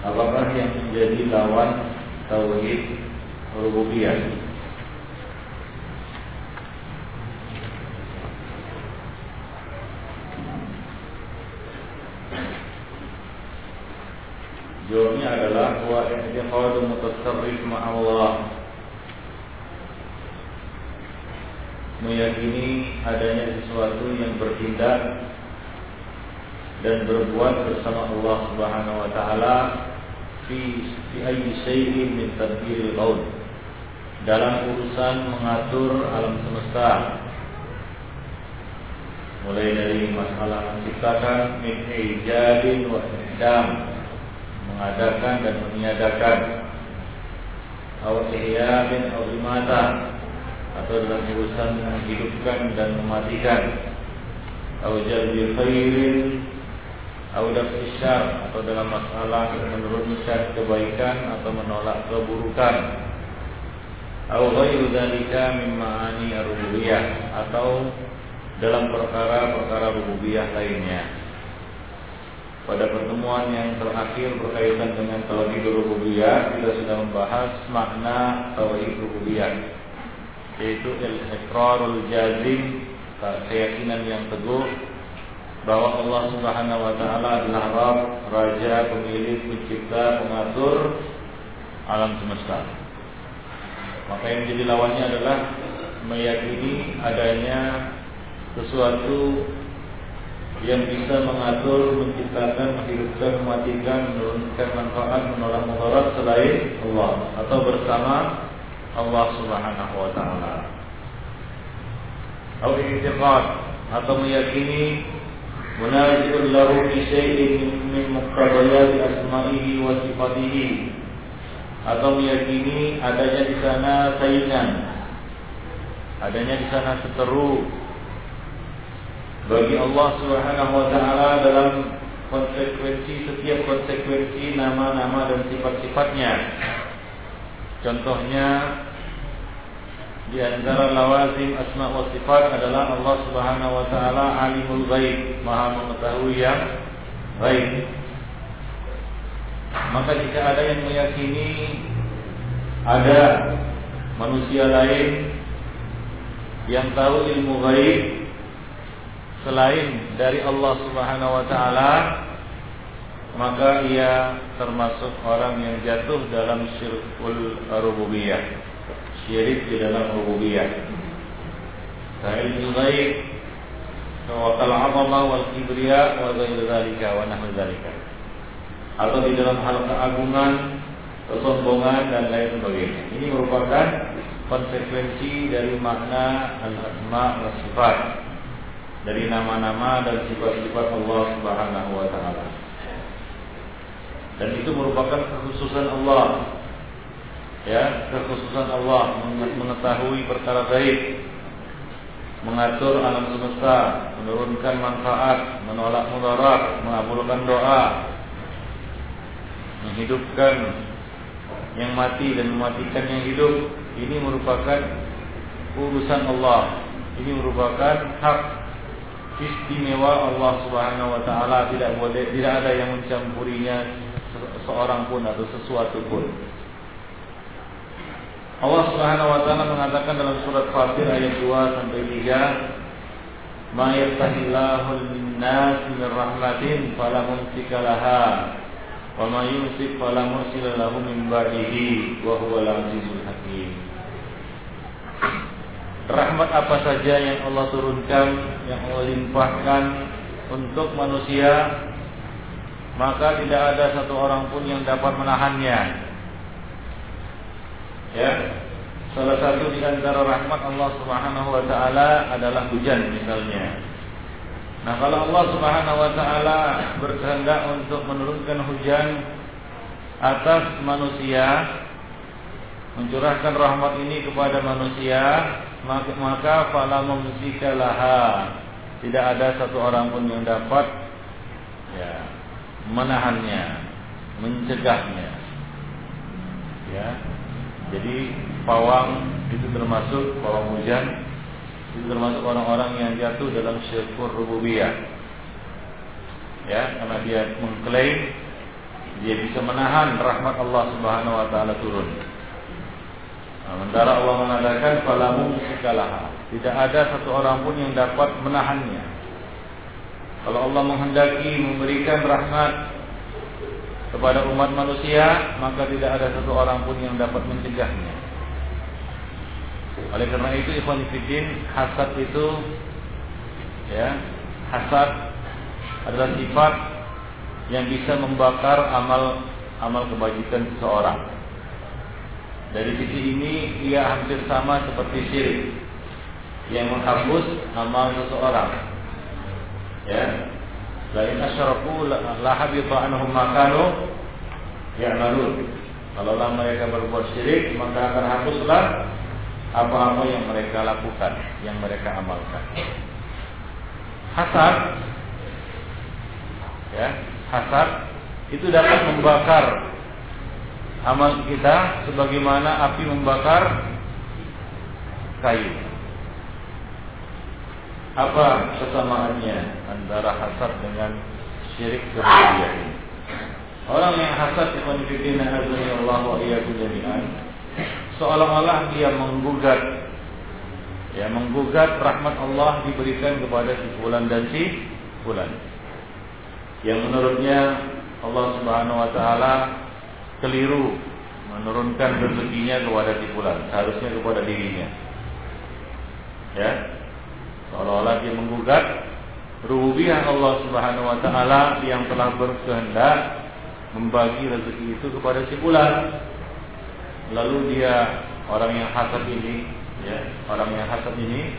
Apakah yang menjadi lawan tauhid rububiyah? Jawabnya adalah wa i'tiqadu mutasarrif ma'allah Meyakini adanya sesuatu yang bertindak dan berbuat bersama Allah Subhanahu wa taala fi fi ayyi shay'in min tadbiril qaul. Dalam urusan mengatur alam semesta. Mulai dari masalah menciptakan min ijadin wa idam mengadakan dan meniadakan. Atau ihya'in atau imata atau dalam urusan menghidupkan dan mematikan. Atau jalbi khairin Audaf isyar atau dalam masalah menurunkan kebaikan atau menolak keburukan. Atau ghairu dzalika min ma'ani rububiyah atau dalam perkara-perkara rububiyah lainnya. Pada pertemuan yang terakhir berkaitan dengan tauhid rububiyah, kita sudah membahas makna tauhid rububiyah, yaitu al-iqrarul jazim, keyakinan yang teguh bahwa Allah Subhanahu wa taala adalah Rabb, raja, pemilik, pencipta, pengatur alam semesta. Maka yang jadi lawannya adalah meyakini adanya sesuatu yang bisa mengatur, menciptakan, menghidupkan, mematikan, menurunkan manfaat, menolak mudarat selain Allah atau bersama Allah Subhanahu wa taala. Atau atau meyakini منازع له بشيء من مقتضيات أسمائه وصفاته atau meyakini adanya di sana saingan, adanya di sana seteru bagi Allah Subhanahu wa taala dalam konsekuensi setiap konsekuensi nama-nama dan sifat-sifatnya. Contohnya di antara lawazim asma wa sifat adalah Allah Subhanahu wa taala alimul ghaib, Maha mengetahui yang ghaib. Maka jika ada yang meyakini ada manusia lain yang tahu ilmu ghaib selain dari Allah Subhanahu wa taala, maka ia termasuk orang yang jatuh dalam syirkul rububiyah syirik di dalam rububiyah. Ka'ilmu ghaib wa kal wal kibriya wa ghairu dzalika wa nahwu dzalika. Atau di dalam hal keagungan, kesombongan dan lain sebagainya. Ini merupakan konsekuensi dari makna al-asma wa sifat dari nama-nama dan sifat-sifat Allah Subhanahu wa taala. Dan itu merupakan kekhususan Allah ya kekhususan Allah mengetahui perkara gaib mengatur alam semesta menurunkan manfaat menolak mudarat mengabulkan doa menghidupkan yang mati dan mematikan yang hidup ini merupakan urusan Allah. Ini merupakan hak istimewa Allah Subhanahu wa taala. Tidak boleh tidak ada yang mencampurinya seorang pun atau sesuatu pun Allah Subhanahu wa taala mengatakan dalam surat Fatir ayat 2 sampai 3, "Ma yaftahillahu lin-nas min rahmatin fala mumsika laha wa ma yumsik fala mursila lahu min ba'dihi wa huwal azizul hakim." Rahmat apa saja yang Allah turunkan, yang Allah limpahkan untuk manusia, maka tidak ada satu orang pun yang dapat menahannya Ya. Salah satu di antara rahmat Allah Subhanahu wa taala adalah hujan misalnya. Nah, kalau Allah Subhanahu wa taala berkehendak untuk menurunkan hujan atas manusia mencurahkan rahmat ini kepada manusia maka maka fala laha tidak ada satu orang pun yang dapat ya menahannya mencegahnya ya jadi pawang itu termasuk pawang hujan itu termasuk orang-orang yang jatuh dalam syukur rububiyah ya karena dia mengklaim dia bisa menahan rahmat Allah Subhanahu wa taala turun. Sementara Allah mengatakan falamu sikalaha. Tidak ada satu orang pun yang dapat menahannya. Kalau Allah menghendaki memberikan rahmat kepada umat manusia, maka tidak ada satu orang pun yang dapat mencegahnya. Oleh karena itu ikhwan fillah hasad itu ya, hasad adalah sifat yang bisa membakar amal amal kebajikan seseorang. Dari sisi ini ia hampir sama seperti syirik yang menghapus amal seseorang. Ya. Lain asyaraku la habita anhum kanu ya'malun. Kalau mereka berbuat syirik, maka akan hapuslah apa-apa yang mereka lakukan, yang mereka amalkan. Hasad ya, hasad itu dapat membakar amal kita sebagaimana api membakar kayu. Apa kesamaannya antara hasad dengan syirik kemudian ini? Orang yang hasad kepada fillah Allah wa iyyakum jami'an seolah-olah dia menggugat ya menggugat rahmat Allah diberikan kepada si fulan dan si fulan yang menurutnya Allah Subhanahu wa taala keliru menurunkan rezekinya kepada si fulan, harusnya kepada dirinya. Ya. Seolah-olah dia menggugat rububiyah Allah Subhanahu wa taala yang telah berkehendak membagi rezeki itu kepada si fulan. Lalu dia orang yang hasad ini, ya, orang yang hasad ini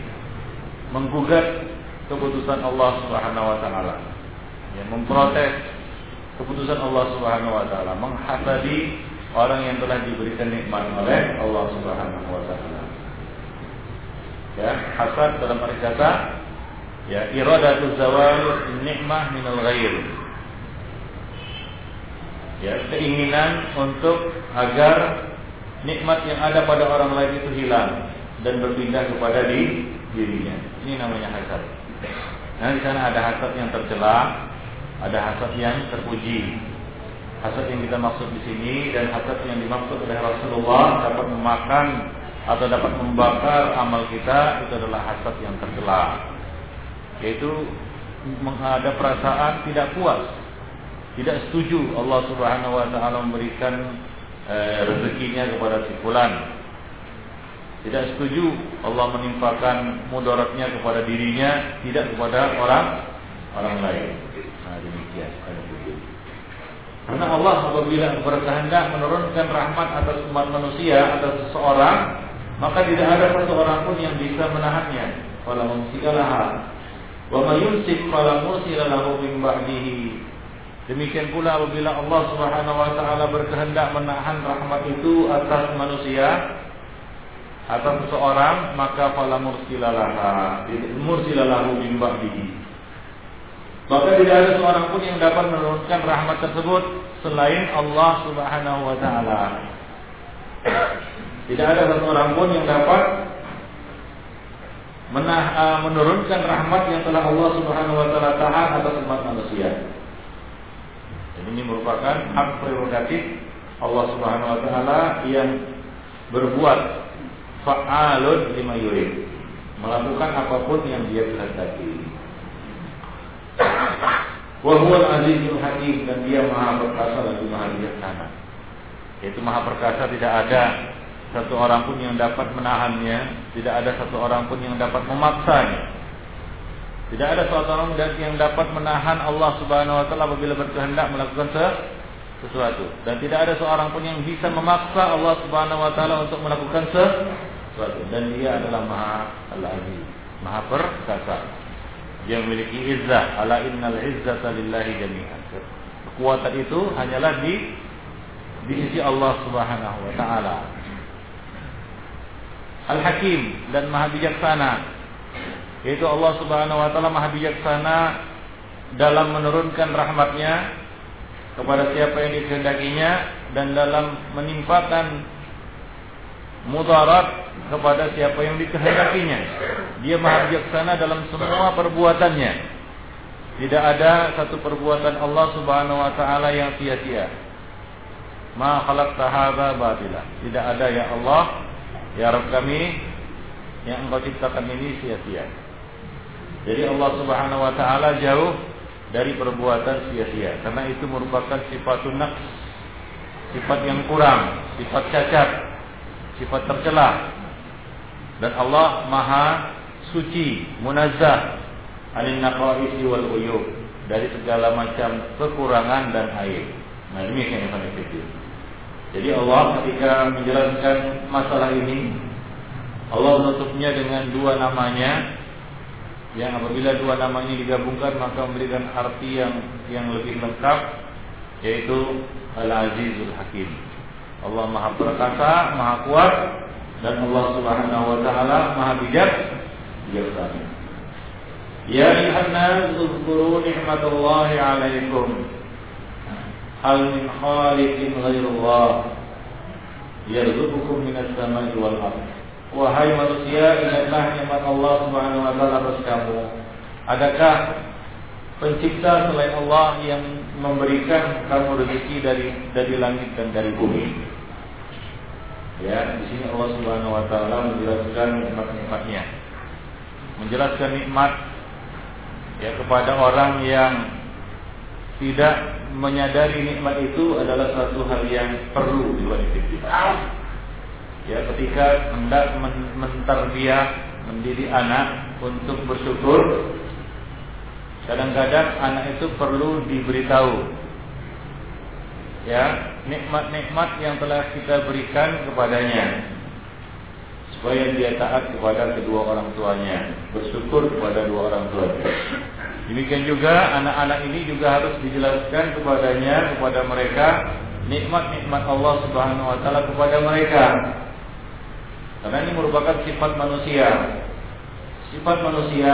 menggugat keputusan Allah Subhanahu wa taala yang memprotes keputusan Allah Subhanahu wa taala, menghasadi orang yang telah diberikan nikmat oleh Allah Subhanahu wa taala. Ya, hasad dalam arti kata ya iradatu zawal nikmah minal ghair. Ya, keinginan untuk agar nikmat yang ada pada orang lain itu hilang dan berpindah kepada di dirinya. Ini namanya hasad. Nah, di sana ada hasad yang tercela, ada hasad yang terpuji. Hasad yang kita maksud di sini dan hasad yang dimaksud oleh Rasulullah dapat memakan atau dapat membakar amal kita itu adalah hasad yang tercela. Yaitu ada perasaan tidak puas, tidak setuju Allah Subhanahu wa taala memberikan eh, rezekinya kepada si fulan. Tidak setuju Allah menimpakan mudaratnya kepada dirinya, tidak kepada orang orang lain. Nah demikian. Karena Allah apabila berkehendak menurunkan rahmat atas umat manusia atas seseorang, maka tidak ada satu orang pun yang bisa menahannya. Fala mumsikalah. Wa may yumsik fala mursila lahu min ba'dihi. Demikian pula apabila Allah Subhanahu wa taala berkehendak menahan rahmat itu atas manusia atas seseorang, maka fala mursilalah. Mursilalahu min ba'dihi. Maka tidak ada seorang pun yang dapat menurunkan rahmat tersebut selain Allah Subhanahu wa taala. Tidak ada satu orang pun yang dapat menah, uh, menurunkan rahmat yang telah Allah Subhanahu wa taala tahan atas umat manusia. Jadi ini merupakan hak prerogatif Allah Subhanahu wa taala yang berbuat fa'alun lima yurid. Melakukan apa pun yang dia kehendaki. Wahwal azizul hakim dan dia maha perkasa lagi maha bijaksana. Yaitu maha perkasa tidak ada satu orang pun yang dapat menahannya, tidak ada satu orang pun yang dapat memaksanya. Tidak ada satu orang yang dapat menahan Allah Subhanahu wa taala apabila berkehendak melakukan sesuatu dan tidak ada seorang pun yang bisa memaksa Allah Subhanahu wa taala untuk melakukan sesuatu dan dia adalah Maha Al-Aziz, Maha perkasa. Dia memiliki izzah. Ala innal izzata lillahi jami'an. Kekuatan itu hanyalah di di sisi Allah Subhanahu wa taala. Al-Hakim dan Maha Bijaksana. Yaitu Allah Subhanahu wa taala Maha Bijaksana dalam menurunkan rahmatnya kepada siapa yang dikehendakinya dan dalam menimpakan mudarat kepada siapa yang dikehendakinya. Dia maha bijaksana dalam semua perbuatannya. Tidak ada satu perbuatan Allah Subhanahu wa taala yang sia-sia. Ma khalaqta hadza. Tidak ada ya Allah, ya Rabb kami yang Engkau ciptakan ini sia-sia. Jadi Allah Subhanahu wa taala jauh dari perbuatan sia-sia karena itu merupakan sifat naqs, sifat yang kurang, sifat cacat, sifat tercela. Dan Allah Maha suci, munazzah anin naqaisi wal uyub dari segala macam kekurangan dan aib. Nah, demikian yang kami Jadi Allah ketika menjelaskan masalah ini Allah menutupnya dengan dua namanya yang apabila dua nama ini digabungkan maka memberikan arti yang yang lebih lengkap yaitu Al-Azizul Hakim. Allah Maha Perkasa, Maha Kuat dan Allah Subhanahu wa taala Maha Bijak bijaksana. Ya ayuhan nas uzkuru 'alaikum. Hal min khaliqin ghairullah yarzuqukum minas samai wal ardh. Wahai manusia, ingatlah nikmat Allah Subhanahu wa taala atas kamu. Adakah pencipta selain Allah yang memberikan kamu rezeki dari dari langit dan dari bumi? Ya, di sini Allah Subhanahu wa taala menjelaskan nikmat-nikmatnya. Menjelaskan nikmat ya kepada orang yang tidak menyadari nikmat itu adalah satu hal yang perlu diwajibkan ya ketika hendak men menterbiah mendidik anak untuk bersyukur kadang-kadang anak itu perlu diberitahu. Ya nikmat-nikmat yang telah kita berikan kepadanya supaya dia taat kepada kedua orang tuanya bersyukur kepada dua orang tuanya demikian juga anak-anak ini juga harus dijelaskan kepadanya kepada mereka nikmat-nikmat Allah Subhanahu wa taala kepada mereka karena ini merupakan sifat manusia. Sifat manusia,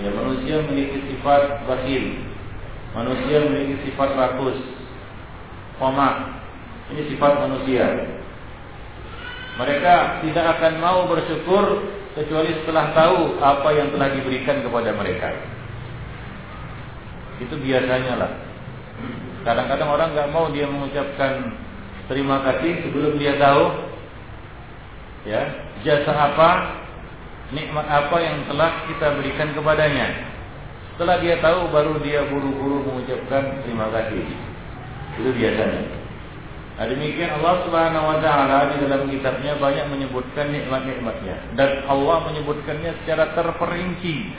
ya manusia memiliki sifat bakhil. Manusia memiliki sifat rakus. Koma. Ini sifat manusia. Mereka tidak akan mau bersyukur kecuali setelah tahu apa yang telah diberikan kepada mereka. Itu biasanya lah. Kadang-kadang orang nggak mau dia mengucapkan terima kasih sebelum dia tahu ya jasa apa nikmat apa yang telah kita berikan kepadanya. Setelah dia tahu baru dia buru-buru mengucapkan terima kasih. Itu biasanya. Nah demikian Allah subhanahu wa ta'ala di dalam kitabnya banyak menyebutkan nikmat-nikmatnya. Dan Allah menyebutkannya secara terperinci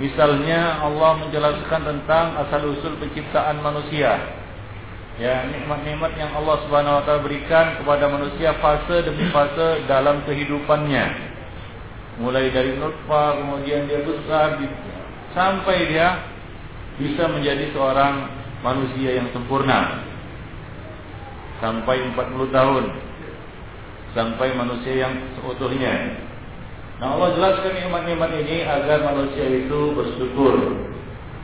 misalnya Allah menjelaskan tentang asal-usul penciptaan manusia ya nikmat-nikmat yang Allah Subhanahu wa taala berikan kepada manusia fase demi fase dalam kehidupannya. Mulai dari nutfah kemudian dia besar sampai dia bisa menjadi seorang manusia yang sempurna. Sampai 40 tahun. Sampai manusia yang seutuhnya. Nah Allah jelaskan nikmat-nikmat ini agar manusia itu bersyukur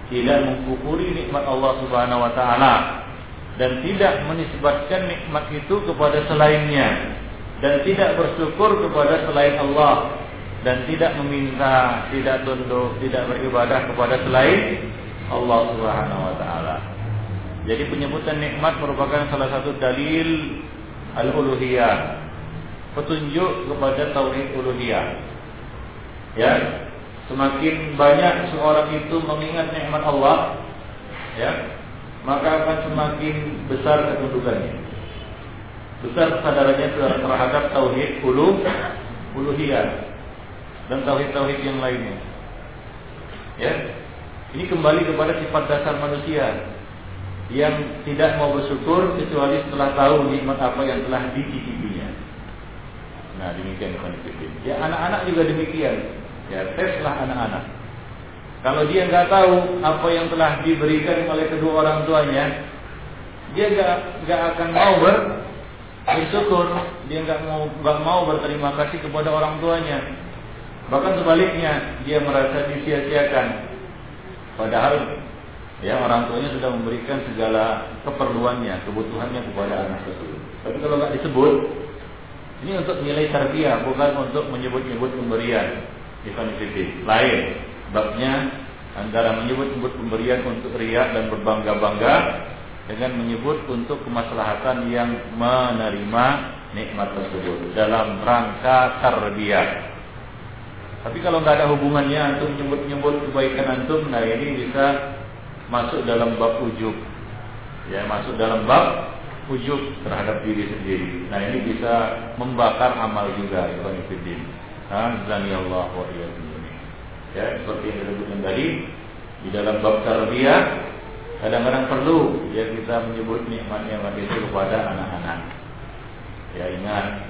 tidak mengkufuri nikmat Allah Subhanahu wa taala dan tidak menisbatkan nikmat itu kepada selainnya dan tidak bersyukur kepada selain Allah dan tidak meminta, tidak tunduk, tidak beribadah kepada selain Allah Subhanahu wa taala. Jadi penyebutan nikmat merupakan salah satu dalil al-uluhiyah. Petunjuk kepada tauhid uluhiyah. Ya, semakin banyak seorang itu mengingat nikmat Allah, ya, maka akan semakin besar ketundukannya. Besar kesadarannya terhadap tauhid ulu uluhiyah dan tauhid-tauhid yang lainnya. Ya. Ini kembali kepada sifat dasar manusia yang tidak mau bersyukur kecuali setelah tahu nikmat apa yang telah dicicipinya. Nah, demikian Ya, anak-anak juga demikian. Ya, teslah anak-anak. Kalau dia nggak tahu apa yang telah diberikan oleh kedua orang tuanya, dia gak, gak akan mau ber, bersyukur, dia gak mau gak mau berterima kasih kepada orang tuanya. Bahkan sebaliknya, dia merasa disia-siakan. Padahal ya orang tuanya sudah memberikan segala keperluannya, kebutuhannya kepada anak tersebut. Tapi kalau nggak disebut, ini untuk nilai tarbiyah, bukan untuk menyebut-nyebut pemberian. Ikhwanifidin. Lain. Babnya antara menyebut-nyebut pemberian untuk riak dan berbangga-bangga dengan menyebut untuk kemaslahatan yang menerima nikmat tersebut dalam rangka tarbiyah. Tapi kalau nggak ada hubungannya antum nyebut-nyebut kebaikan antum, nah ini bisa masuk dalam bab ujub. Ya, masuk dalam bab ujub terhadap diri sendiri. Nah, ini bisa membakar amal juga, ikhwan fillah. Azani Allah wa Ya, seperti yang disebutkan tadi di dalam bab tarbiyah kadang-kadang perlu ya kita menyebut nikmat-nikmat itu kepada anak-anak. Ya ingat,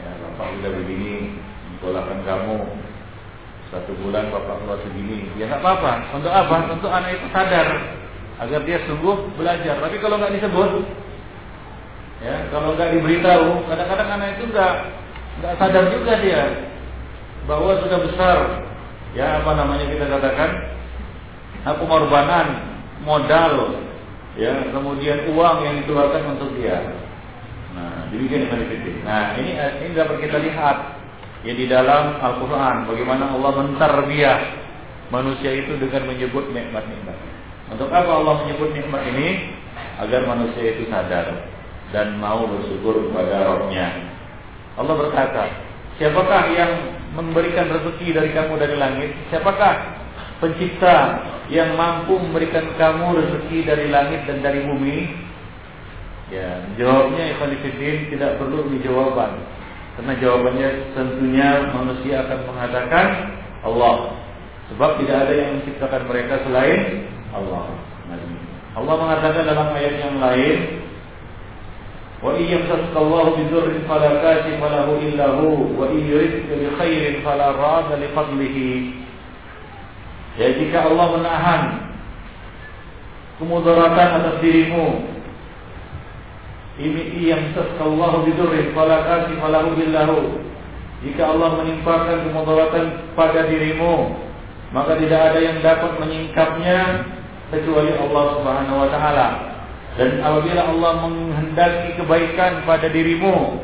ya bapak udah begini, menkolakkan kamu satu bulan bapak keluar segini, ya nggak apa-apa. Untuk apa? Untuk anak itu sadar agar dia sungguh belajar. Tapi kalau nggak disebut, ya kalau nggak diberitahu, kadang-kadang anak itu nggak nggak sadar juga dia bahwa sudah besar. Ya apa namanya kita katakan? Pengorbanan modal. Ya kemudian uang yang dikeluarkan untuk dia. Nah demikian ini nah ini ini dapat kita lihat. Ya di dalam Al-Quran bagaimana Allah mentarbiah manusia itu dengan menyebut nikmat-nikmat. Untuk apa Allah menyebut nikmat ini? Agar manusia itu sadar dan mau bersyukur kepada Rohnya Allah berkata Siapakah yang memberikan rezeki dari kamu dari langit? Siapakah pencipta yang mampu memberikan kamu rezeki dari langit dan dari bumi? Ya, jawabnya Ikhwan tidak perlu jawaban. Karena jawabannya tentunya manusia akan mengatakan Allah. Sebab tidak ada yang menciptakan mereka selain Allah. Allah mengatakan dalam ayat yang lain, وإن يمسسك الله بضر فلا كاشف له إلا هو وإن يردك بخير فلا راد لفضله Ya jika Allah menahan kemudaratan atas dirimu ini yang seskallahu bidurrin fala kashifa lahu billahu jika Allah menimpakan kemudaratan pada dirimu maka tidak ada yang dapat menyingkapnya kecuali Allah Subhanahu wa taala dan apabila Allah menghendaki kebaikan pada dirimu,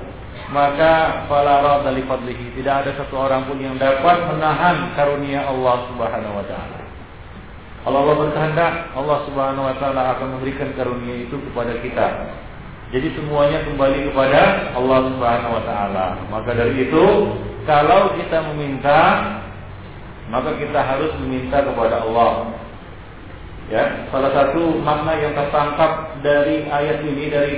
maka fala radha li fadlihi. Tidak ada satu orang pun yang dapat menahan karunia Allah Subhanahu wa taala. Kalau Allah berkehendak, Allah Subhanahu wa taala akan memberikan karunia itu kepada kita. Jadi semuanya kembali kepada Allah Subhanahu wa taala. Maka dari itu, kalau kita meminta, maka kita harus meminta kepada Allah. Ya, salah satu makna yang tertangkap dari ayat ini dari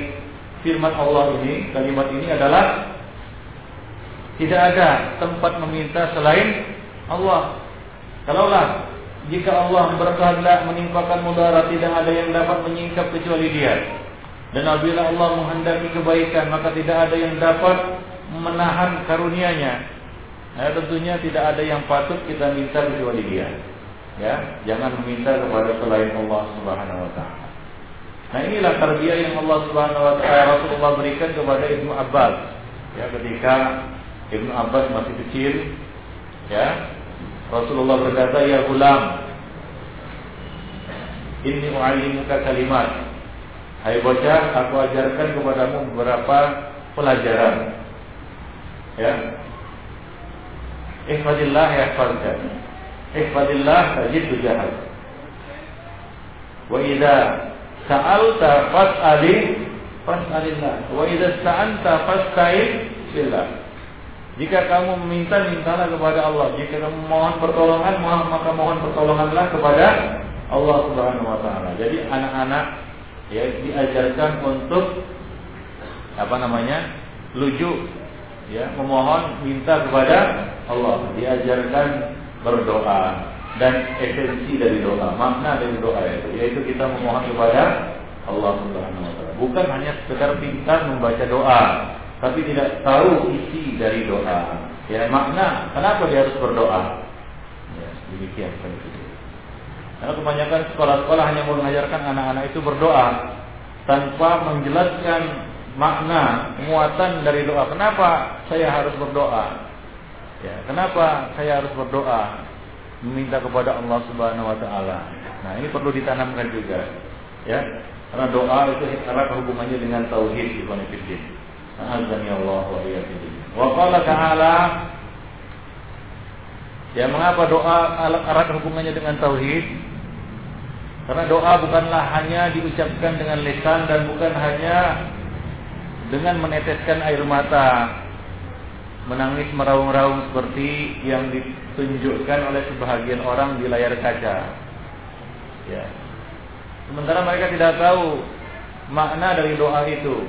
firman Allah ini, kalimat ini adalah tidak ada tempat meminta selain Allah. Kalaulah jika Allah berkehendak menimpakan mudarat tidak ada yang dapat menyingkap kecuali Dia. Dan apabila Allah menghendaki kebaikan maka tidak ada yang dapat menahan karunia-Nya. Nah, tentunya tidak ada yang patut kita minta kecuali Dia ya jangan meminta kepada selain Allah Subhanahu wa taala. Nah, inilah tarbiyah yang Allah Subhanahu wa taala Rasulullah berikan kepada Ibnu Abbas. Ya, ketika Ibnu Abbas masih kecil, ya, Rasulullah berkata, "Ya gulam, inni u'allimuka kalimat." Hai bocah, aku ajarkan kepadamu beberapa pelajaran. Ya. Ihfadillah yahfazka. Ihfadillah tajid jahal. Wa idza sa'alta fas'ali fas'alillah. Wa idza sta'anta fasta'in billah. Jika kamu meminta, mintalah kepada Allah. Jika kamu mohon pertolongan, maka mohon pertolonganlah kepada Allah Subhanahu wa taala. Jadi anak-anak ya diajarkan untuk apa namanya? luju ya memohon minta kepada Allah diajarkan berdoa dan esensi dari doa, makna dari doa itu yaitu kita memohon kepada Allah Subhanahu wa taala. Bukan hanya sekedar pintar membaca doa, tapi tidak tahu isi dari doa. Ya, makna kenapa dia harus berdoa? Ya, demikian. Karena kebanyakan sekolah-sekolah hanya mengajarkan anak-anak itu berdoa. tanpa menjelaskan makna muatan dari doa. Kenapa saya harus berdoa? Ya, kenapa saya harus berdoa? Meminta kepada Allah Subhanahu wa taala. Nah, ini perlu ditanamkan juga. Ya. Karena doa itu erat hubungannya dengan tauhid ikhwan fillah. Azani Allah wa iyyakum. Wa qala ta'ala Ya mengapa doa erat hubungannya dengan tauhid? Karena doa bukanlah hanya diucapkan dengan lisan dan bukan hanya dengan meneteskan air mata, menangis meraung-raung seperti yang ditunjukkan oleh sebahagian orang di layar kaca. Ya. Sementara mereka tidak tahu makna dari doa itu.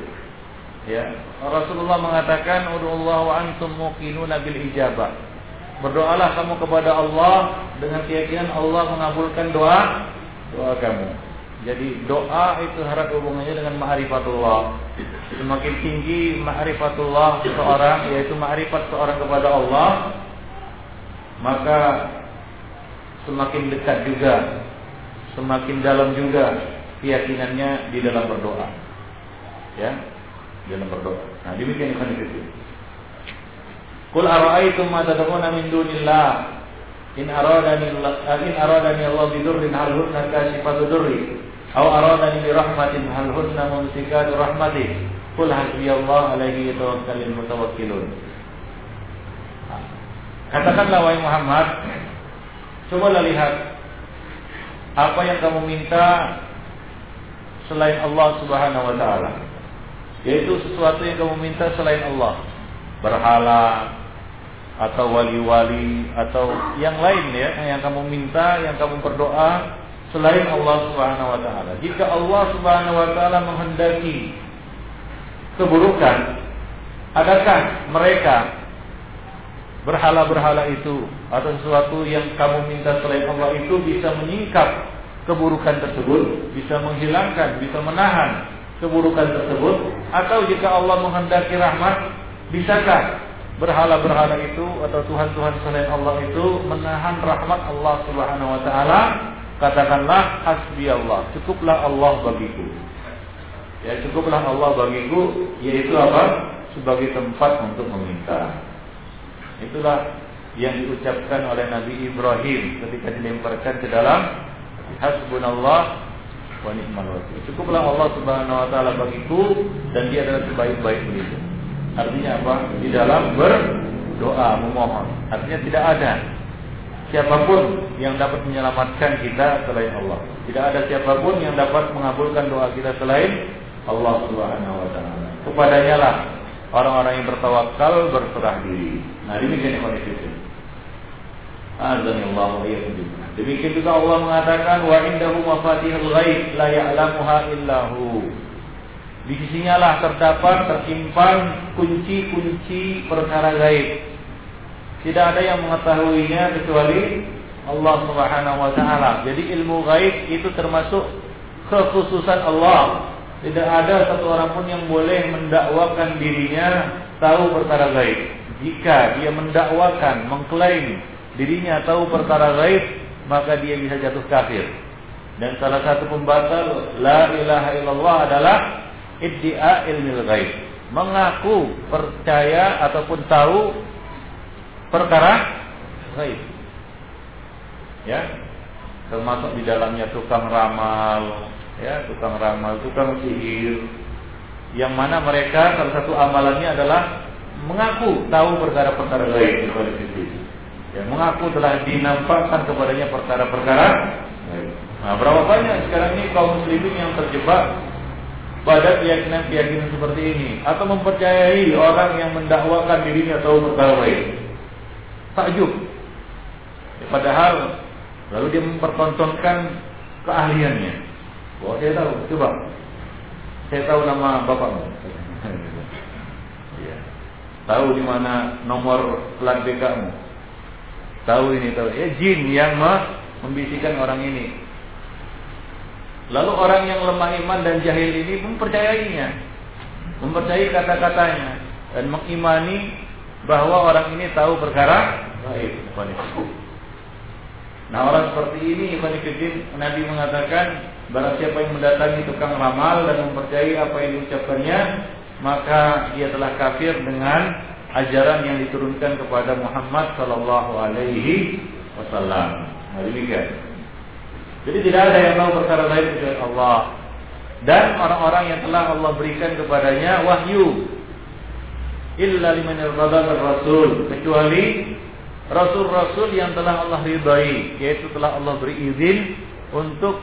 Ya. Rasulullah mengatakan, "Ud'ullaha wa antum muqinuna bil ijabah." Berdoalah kamu kepada Allah dengan keyakinan Allah mengabulkan doa doa kamu. Jadi doa itu harap hubungannya dengan ma'rifatullah. Semakin tinggi ma'rifatullah seseorang yaitu ma'rifat seorang kepada Allah, maka semakin dekat juga, semakin dalam juga keyakinannya di dalam berdoa. Ya, di dalam berdoa. Nah, demikian ikhwan fillah. Qul ara'aytum ma tad'una min dunillah in aradani in aradani Allah bidurrin hal hunna kashifatu durri aw aradani bi rahmatin hal hunna mumsikatu rahmati? Qul hasbiyallahu alaihi yatawakkalul mutawakkilun. Katakanlah wahai Muhammad Cobalah lihat Apa yang kamu minta Selain Allah subhanahu wa ta'ala. Yaitu sesuatu yang kamu minta selain Allah. Berhala atau wali-wali atau yang lain ya yang kamu minta, yang kamu berdoa selain Allah Subhanahu wa taala. Jika Allah Subhanahu wa taala menghendaki keburukan, adakah mereka berhala-berhala itu atau sesuatu yang kamu minta selain Allah itu bisa menyingkap keburukan tersebut, bisa menghilangkan, bisa menahan keburukan tersebut atau jika Allah menghendaki rahmat, bisakah berhala-berhala itu atau Tuhan-Tuhan selain Allah itu menahan rahmat Allah Subhanahu wa taala, katakanlah hasbi Allah, cukuplah Allah bagiku. Ya, cukuplah Allah bagiku yaitu apa? sebagai tempat untuk meminta. Itulah yang diucapkan oleh Nabi Ibrahim ketika dilemparkan ke dalam hasbunallah wa ni'mal wakil. Cukuplah Allah Subhanahu wa taala bagiku dan dia adalah sebaik-baik pelindung. Artinya apa? Di dalam berdoa, memohon. Artinya tidak ada siapa pun yang dapat menyelamatkan kita selain Allah. Tidak ada siapa pun yang dapat mengabulkan doa kita selain Allah Subhanahu wa taala. Kepadanya lah orang-orang yang bertawakal berserah diri. Nah, demikian yang itu. Azanillahu Demikian juga Allah mengatakan wa indahu mafatihul ghaib la ya'lamuha illahu. Di sisinya lah terdapat tersimpan kunci-kunci perkara gaib. Tidak ada yang mengetahuinya kecuali Allah Subhanahu wa taala. Jadi ilmu gaib itu termasuk kekhususan Allah. Tidak ada satu orang pun yang boleh mendakwakan dirinya tahu perkara gaib. Jika dia mendakwakan, mengklaim dirinya tahu perkara gaib, maka dia bisa jatuh kafir. Dan salah satu pembatal la ilaha illallah adalah iddia ilmu gaib mengaku percaya ataupun tahu perkara gaib. Ya. Termasuk di dalamnya tukang ramal ya tukang ramal tukang sihir. Yang mana mereka salah satu amalannya adalah mengaku tahu perkara-perkara gaib ya mengaku telah dinampakkan kepadanya perkara-perkara Nah, berapa banyak sekarang ini kaum muslimin yang terjebak pada keyakinan-keyakinan seperti ini? Atau mempercayai orang yang mendakwakan dirinya tahu perkara baik. Takjub. Padahal lalu dia mempertontonkan keahliannya. Bahwa saya tahu, coba. Saya tahu nama bapakmu. ya. Tahu di mana nomor plat BK-mu. Tahu ini tahu. Ya jin yang membisikkan orang ini. Lalu orang yang lemah iman dan jahil ini mempercayainya, mempercayai kata-katanya dan mengimani bahwa orang ini tahu perkara baik. Nah orang seperti ini Ikhwanifidin Nabi mengatakan Barang siapa yang mendatangi tukang ramal dan mempercayai apa yang diucapkannya, maka dia telah kafir dengan ajaran yang diturunkan kepada Muhammad sallallahu alaihi wasallam. Nah, demikian. Jadi tidak ada yang tahu perkara lain kecuali Allah dan orang-orang yang telah Allah berikan kepadanya wahyu illa liman rasul kecuali rasul-rasul yang telah Allah ridai yaitu telah Allah beri izin untuk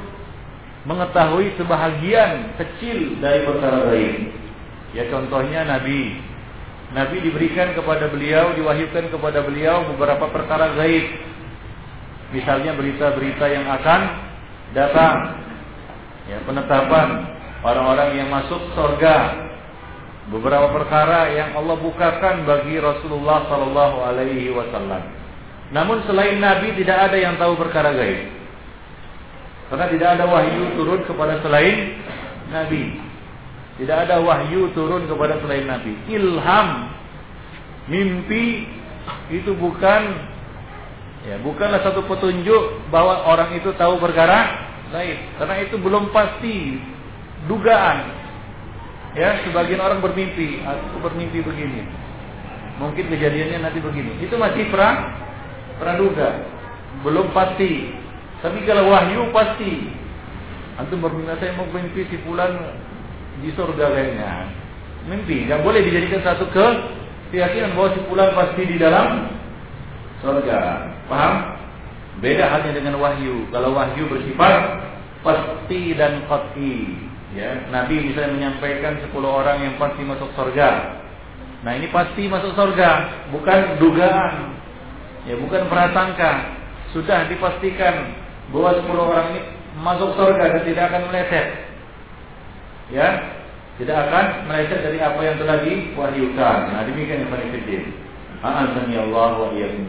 mengetahui sebahagian kecil dari perkara lain. Ya contohnya Nabi. Nabi diberikan kepada beliau, diwahyukan kepada beliau beberapa perkara gaib. Misalnya berita-berita yang akan datang. Ya, penetapan orang-orang yang masuk surga. Beberapa perkara yang Allah bukakan bagi Rasulullah sallallahu alaihi wasallam. Namun selain Nabi tidak ada yang tahu perkara gaib. Karena tidak ada wahyu turun kepada selain Nabi. Tidak ada wahyu turun kepada selain Nabi. Ilham, mimpi itu bukan ya bukanlah satu petunjuk bahwa orang itu tahu perkara lain. Karena itu belum pasti dugaan. Ya, sebagian orang bermimpi, aku bermimpi begini. Mungkin kejadiannya nanti begini. Itu masih pra praduga. Belum pasti. Tapi kalau wahyu pasti. Antum bermimpi saya mau mimpi si fulan di surga kayaknya. Mimpi, nggak boleh dijadikan satu ke keyakinan bahwa si pulang pasti di dalam surga. Paham? Beda halnya dengan wahyu. Kalau wahyu bersifat pasti dan qat'i. Ya, Nabi bisa menyampaikan 10 orang yang pasti masuk surga. Nah, ini pasti masuk surga, bukan dugaan. Ya, bukan prasangka. Sudah dipastikan bahwa 10 orang ini masuk surga dan tidak akan meleset ya tidak akan meleset dari apa yang telah diwahyukan. Nah demikian yang paling kecil. A'azani Allah wa iyyakum.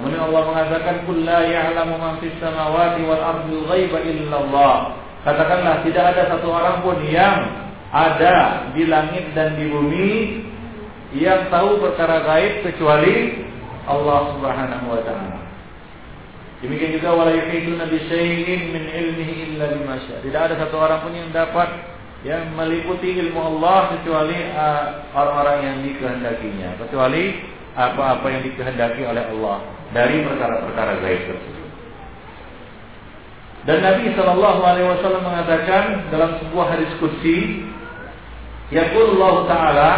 Kemudian Allah mengatakan kul la ya'lamu man fis samawati wal ardi ghaiba illa Allah. Katakanlah tidak ada satu orang pun yang ada di langit dan di bumi yang tahu perkara gaib kecuali Allah Subhanahu wa taala. Demikian juga wala yuhituna bi syai'in min ilmihi illa bima Tidak ada satu orang pun yang dapat yang meliputi ilmu Allah kecuali uh, orang-orang uh, yang dikehendakinya, kecuali apa-apa yang dikehendaki oleh Allah dari perkara-perkara gaib tersebut. Dan Nabi Shallallahu Alaihi Wasallam mengatakan dalam sebuah hadis kursi, Allah Taala,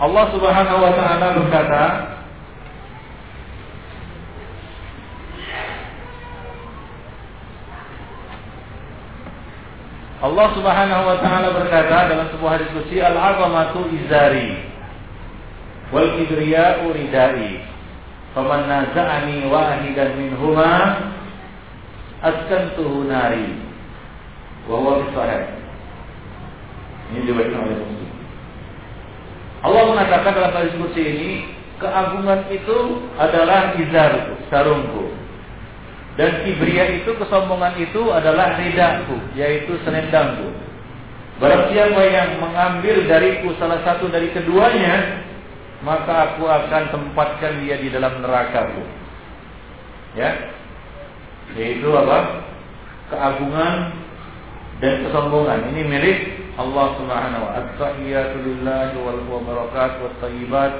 Allah Subhanahu Wa Taala berkata, Allah Subhanahu wa taala berkata dalam sebuah hadis qudsi al-'azamatu izari wal kibriya'u ridai. Faman naza'ani wahidan minhuma askantuhu nari. Wa huwa. Ini diriwayatkan oleh Muslim. Allah mengatakan dalam hadis qudsi ini keagungan itu adalah izarku, sarungku. Dan kibria itu, kesombongan itu adalah ridaku, yaitu selendangku. Barang siapa yang mengambil dariku salah satu dari keduanya, maka aku akan tempatkan dia di dalam nerakaku. Ya, yaitu apa? Keagungan dan kesombongan. Ini milik Allah Subhanahu wa taala. wal barakat wat thayyibat.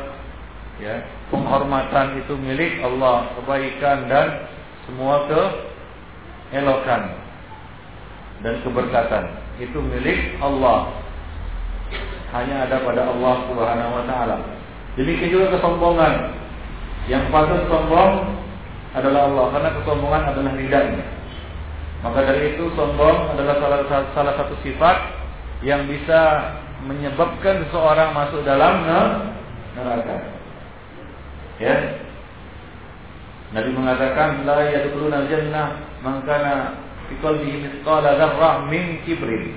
Ya, penghormatan itu milik Allah, kebaikan dan semua keelokan dan keberkatan itu milik Allah. Hanya ada pada Allah Subhanahu wa taala. Demikian juga kesombongan. Yang patut sombong adalah Allah karena kesombongan adalah ridanya. Maka dari itu sombong adalah salah, salah satu sifat yang bisa menyebabkan seseorang masuk dalam neraka. Ya, Nabi mengatakan la yadkhuluna jannah man kana fi qalbihi mithqala dzarrah min kibrin.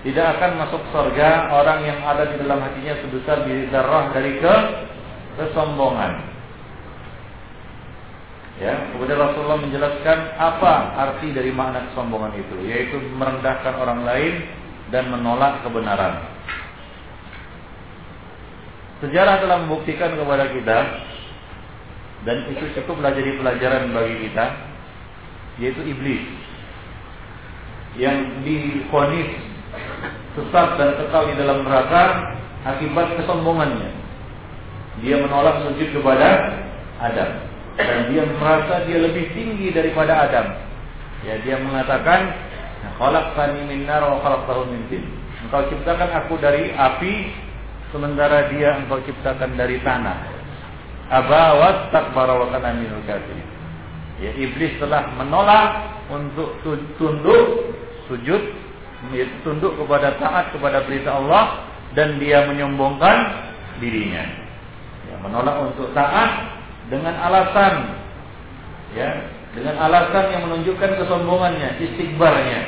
Tidak akan masuk surga orang yang ada di dalam hatinya sebesar biji zarrah dari ke kesombongan. Ya, kemudian Rasulullah menjelaskan apa arti dari makna kesombongan itu, yaitu merendahkan orang lain dan menolak kebenaran. Sejarah telah membuktikan kepada kita dan itu cukuplah jadi pelajaran bagi kita yaitu iblis yang difonis sesat dan kekal di dalam neraka akibat kesombongannya. Dia menolak sujud kepada Adam dan dia merasa dia lebih tinggi daripada Adam. Ya, dia mengatakan, "Khalaqtani min nar wa khalaqtahu min tin." Engkau ciptakan aku dari api sementara dia engkau ciptakan dari tanah. Aba wa takbara wa kana kafirin. Ya, iblis telah menolak untuk tunduk sujud tunduk kepada taat kepada berita Allah dan dia menyombongkan dirinya. Ya, menolak untuk taat dengan alasan ya, dengan alasan yang menunjukkan kesombongannya, istikbarnya.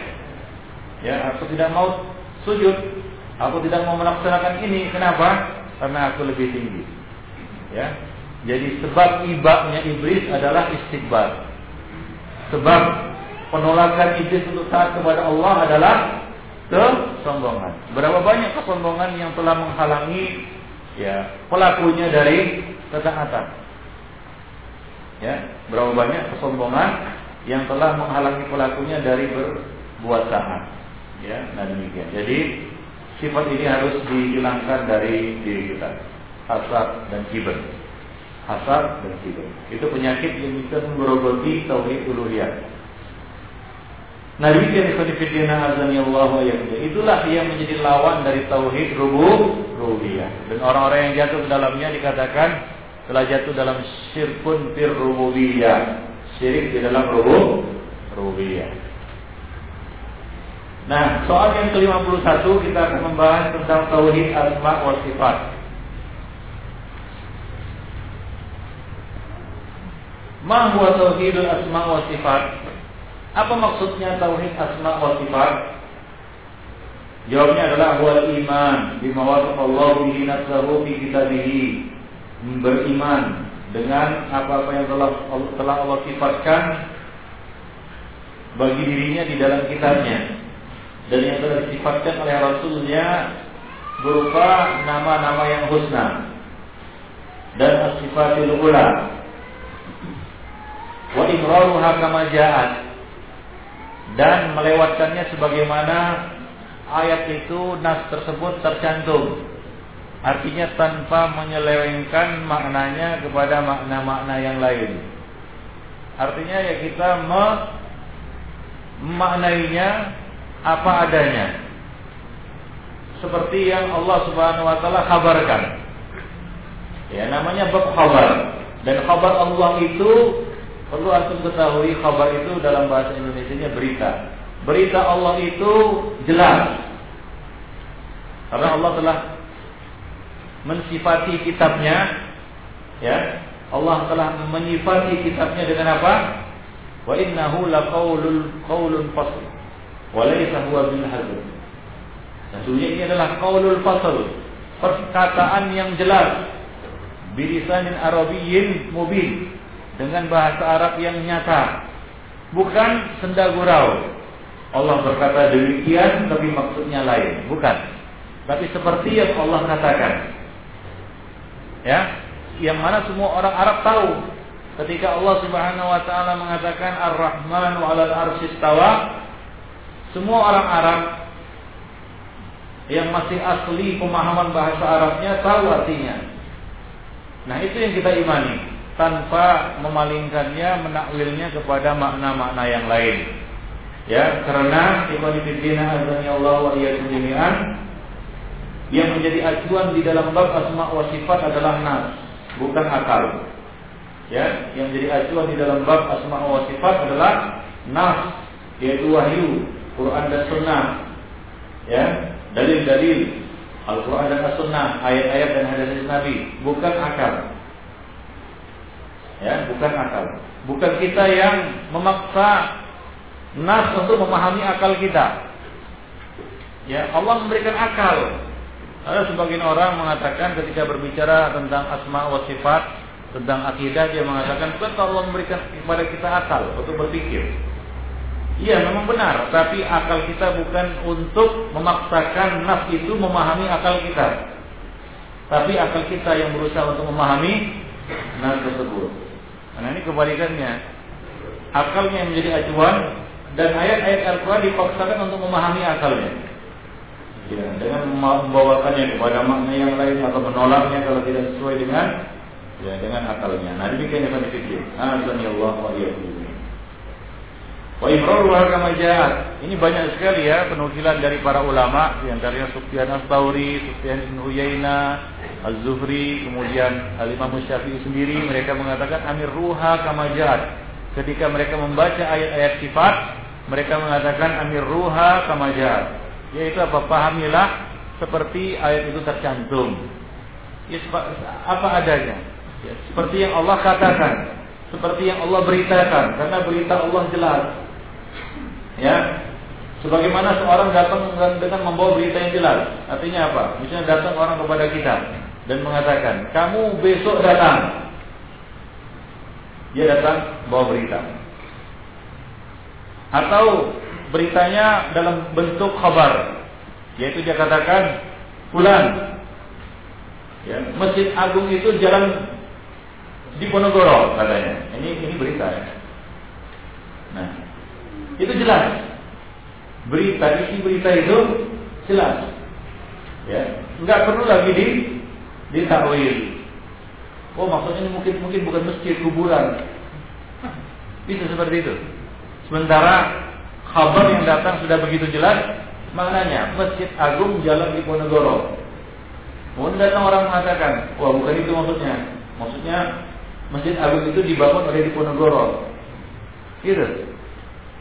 Ya, aku tidak mau sujud, aku tidak mau melaksanakan ini. Kenapa? Karena aku lebih tinggi. Ya. Jadi sebab ibaknya iblis adalah istikbar. Sebab penolakan iblis untuk taat kepada Allah adalah kesombongan. Berapa banyak kesombongan yang telah menghalangi ya pelakunya dari ketaatan. Ya, berapa banyak kesombongan yang telah menghalangi pelakunya dari berbuat taat. Ya, nah demikian. Jadi sifat ini harus dihilangkan dari diri kita. Hasad dan kibir. Hasad dan kibir. Itu penyakit yang bisa menggerogoti tauhid uluhiyah. Nah demikian ikhwanifidina azani Allah Itulah yang menjadi lawan dari tauhid rububiyah. Dan orang-orang yang jatuh ke dalamnya dikatakan telah jatuh dalam syirkun fir rububiyah. Syirik di dalam rubub rububiyah. Nah, soal yang ke-51 kita akan membahas tentang tauhid asma wa sifat. Ma huwa tauhidul asma wa sifat? Apa maksudnya tauhid asma wa sifat? Jawabnya adalah wal iman bima Allah bihi nafsahu fi kitabihi. Beriman dengan apa-apa yang telah telah Allah sifatkan bagi dirinya di dalam kitabnya dan yang telah disifatkan oleh Rasulnya berupa nama-nama yang husna dan sifatul ula wa dan melewatkannya sebagaimana ayat itu nas tersebut tercantum. Artinya tanpa menyelewengkan maknanya kepada makna-makna yang lain. Artinya ya kita memaknainya apa adanya. Seperti yang Allah Subhanahu wa taala kabarkan. Ya namanya bab khabar. Dan khabar Allah itu Perlu antum ketahui kabar itu dalam bahasa Indonesia berita. Berita Allah itu jelas. Karena Allah telah mensifati kitabnya ya. Allah telah menyifati kitabnya dengan apa? Wa innahu laqaulul qaulun fasl. Wa laysa huwa bil. Sesungguhnya ini adalah qaulul fasl, perkataan yang jelas bilisanin arabiyyin mubin dengan bahasa Arab yang nyata, bukan senda gurau. Allah berkata demikian tapi maksudnya lain, bukan. Tapi seperti yang Allah katakan. Ya, yang mana semua orang Arab tahu ketika Allah Subhanahu wa taala mengatakan Ar-Rahman 'alal arsyistawa, semua orang Arab yang masih asli pemahaman bahasa Arabnya tahu artinya. Nah, itu yang kita imani tanpa memalingkannya, menakwilnya kepada makna-makna yang lain. Ya, karena ibadillah azani Allah wa jami'an yang menjadi acuan di dalam bab asma wa sifat adalah nas, bukan akal. Ya, yang menjadi acuan di dalam bab asma wa sifat adalah nas, yaitu wahyu, Quran dan sunnah. Ya, dalil-dalil Al-Quran dan As-Sunnah, ayat-ayat dan hadis Nabi, bukan akal ya bukan akal bukan kita yang memaksa nas untuk memahami akal kita ya Allah memberikan akal ada sebagian orang mengatakan ketika berbicara tentang asma wa sifat tentang akidah dia mengatakan betul Allah memberikan kepada kita akal untuk berpikir Iya memang benar, tapi akal kita bukan untuk memaksakan nas itu memahami akal kita. Tapi akal kita yang berusaha untuk memahami nas tersebut. Nah ini kebalikannya. akalnya yang menjadi acuan dan ayat-ayat Al-Quran dipaksakan untuk memahami akalnya. Ya, dengan membawakannya kepada makna yang lain atau menolaknya kalau tidak sesuai dengan ya dengan akalnya. Nah demikian yang. Azani Allah wa iyyakum. Wa kama Ini banyak sekali ya penukilan dari para ulama di antaranya Sufyan Ats-Tsauri, Sufyan bin Uyainah, Az-Zuhri, kemudian Al-Imam Syafi'i sendiri mereka mengatakan amir ruha kama Ketika mereka membaca ayat-ayat sifat, mereka mengatakan amir ruha kama Yaitu apa? Pahamilah seperti ayat itu tercantum. Ya, apa adanya. Ya, seperti yang Allah katakan, seperti yang Allah beritakan, karena berita Allah jelas. Ya, sebagaimana seorang datang dengan membawa berita yang jelas. Artinya apa? Misalnya datang orang kepada kita dan mengatakan, kamu besok datang. Dia datang bawa berita. Atau beritanya dalam bentuk kabar, yaitu dia katakan, Fulan, ya, Masjid Agung itu jalan di Ponorogo katanya. Ini ini berita ya. Nah, itu jelas. Berita isi berita itu jelas. Ya, nggak perlu lagi di ditakwil. Oh maksudnya ini mungkin mungkin bukan masjid kuburan. Bisa seperti itu. Sementara kabar yang datang sudah begitu jelas, maknanya Masjid Agung Jalan Diponegoro. Kemudian datang orang mengatakan, wah bukan itu maksudnya. Maksudnya Masjid Agung itu dibangun oleh Diponegoro. Gitu.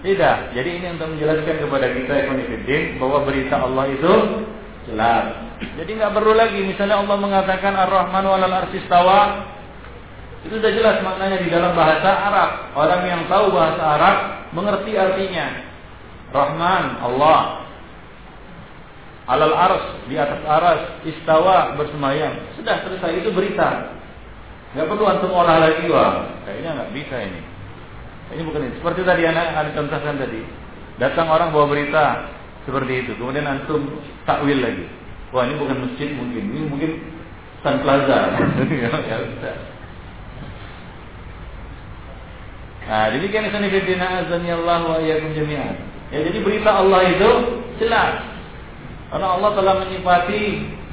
Tidak. Jadi ini untuk menjelaskan kepada kita Ikhwanifiddin bahwa berita Allah itu jelas. Jadi nggak perlu lagi misalnya Allah mengatakan Ar-Rahman walal arsistawa itu sudah jelas maknanya di dalam bahasa Arab. Orang yang tahu bahasa Arab mengerti artinya. Rahman Allah. Alal ars di atas aras istawa bersemayam. Sudah selesai itu berita. Nggak perlu antum olah lagi wah. Kayaknya nggak bisa ini. Ini bukan ini. Seperti tadi anak ada contohkan tadi. Datang orang bawa berita seperti itu. Kemudian antum takwil lagi. Wah ini bukan masjid mungkin. Ini mungkin Sun Plaza. ya, ya, Nah, demikian sanifidina azani Allah wa iyyakum jami'an. Ya, jadi berita Allah itu jelas. Karena Allah telah menyifati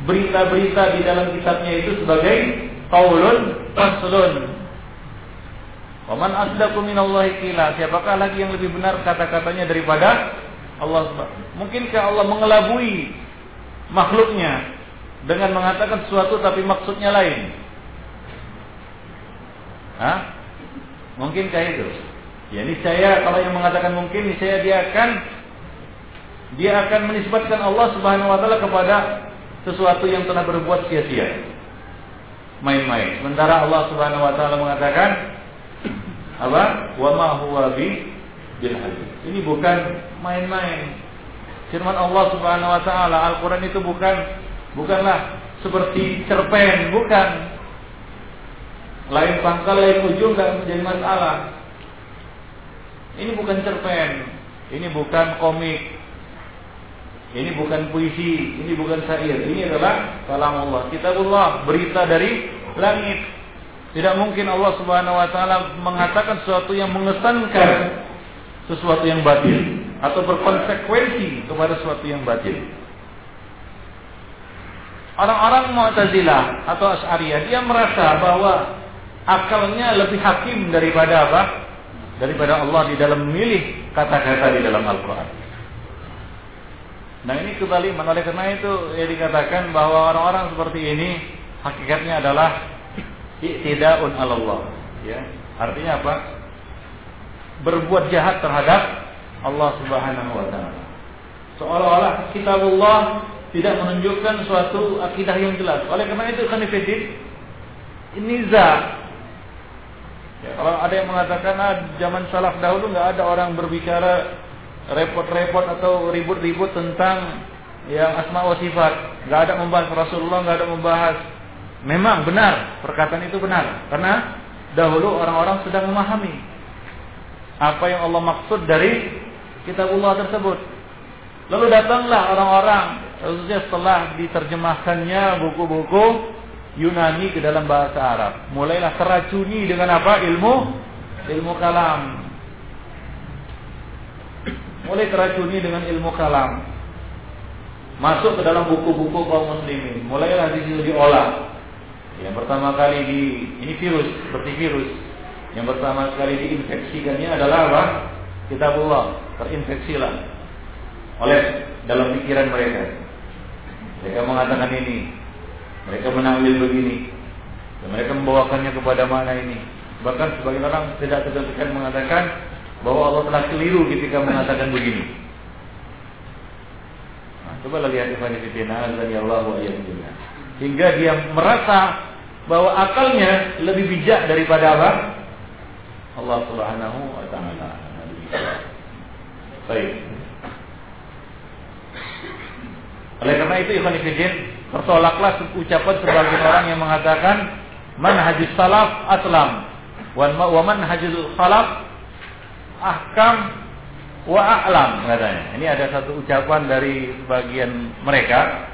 berita-berita di dalam kitabnya itu sebagai qaulun faslun Waman asdaqu minallahi qila. Siapakah lagi yang lebih benar kata-katanya daripada Allah Mungkinkah Allah mengelabui makhluknya dengan mengatakan sesuatu tapi maksudnya lain? Hah? Mungkinkah itu? Ya saya kalau yang mengatakan mungkin saya dia akan dia akan menisbatkan Allah Subhanahu wa taala kepada sesuatu yang telah berbuat sia-sia. Main-main. Sementara Allah Subhanahu wa taala mengatakan apa? Wa ma huwa bi Ini bukan main-main. Firman Allah Subhanahu wa taala Al-Qur'an itu bukan bukanlah seperti cerpen, bukan. Lain pangkal, lain ujung dan menjadi masalah. Ini bukan cerpen, ini bukan komik, ini bukan puisi, ini bukan syair, ini adalah kalam Allah. Kitabullah, berita dari langit. Tidak mungkin Allah Subhanahu wa taala mengatakan sesuatu yang mengesankan sesuatu yang batil atau berkonsekuensi kepada sesuatu yang batil. Orang-orang Mu'tazilah atau Asy'ariyah dia merasa bahwa akalnya lebih hakim daripada apa? Daripada Allah di dalam memilih kata-kata di dalam Al-Qur'an. Nah ini kembali oleh karena itu ya dikatakan bahwa orang-orang seperti ini hakikatnya adalah i'tidaun Allah. Ya. Artinya apa? Berbuat jahat terhadap Allah Subhanahu wa taala. Seolah-olah kitabullah tidak menunjukkan suatu akidah yang jelas. Oleh karena itu kanifidin ini za. Ya, kalau ada yang mengatakan ah, zaman salaf dahulu nggak ada orang berbicara repot-repot atau ribut-ribut tentang yang asma wa sifat, nggak ada membahas Rasulullah, nggak ada membahas Memang benar, perkataan itu benar. Karena dahulu orang-orang sedang memahami apa yang Allah maksud dari kitabullah tersebut. Lalu datanglah orang-orang, khususnya setelah diterjemahkannya buku-buku Yunani ke dalam bahasa Arab. Mulailah teracuni dengan apa? Ilmu ilmu kalam. mulai teracuni dengan ilmu kalam. Masuk ke dalam buku-buku kaum muslimin, mulailah di diolah. Yang pertama kali di ini virus seperti virus. Yang pertama kali diinfeksikannya adalah apa? Kitabullah, terinfeksilah oleh dalam pikiran mereka. Mereka mengatakan ini, mereka menambil begini, dan mereka membawakannya kepada mana ini. Bahkan sebagian orang tidak terdekat mengatakan bahwa Allah telah keliru ketika mengatakan begini. Nah, coba lihat Ibn Fitina dan ya Allah wa Hingga dia merasa bahwa akalnya lebih bijak daripada apa? Allah Subhanahu wa taala. Baik. Oleh karena itu Ikhwan Fillah tertolaklah ucapan sebagian orang yang mengatakan manhajus salaf aslam wa manhajul khalaf ahkam wa a'lam katanya. Ini ada satu ucapan dari sebagian mereka.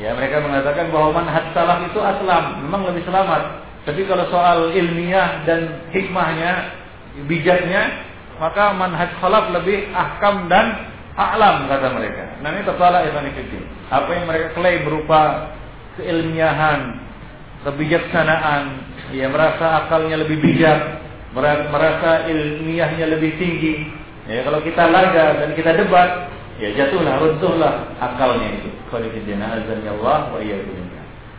Ya, mereka mengatakan bahwa manhaj salaf itu aslam, memang lebih selamat. Tapi kalau soal ilmiah dan hikmahnya, bijaknya, maka manhaj khalaf lebih ahkam dan a'lam kata mereka. Nah ini tertolak ya Apa yang mereka klaim berupa keilmiahan, kebijaksanaan, ya merasa akalnya lebih bijak, merasa ilmiahnya lebih tinggi. Ya, kalau kita laga dan kita debat, ya jatuhlah, runtuhlah akalnya itu. Allah wa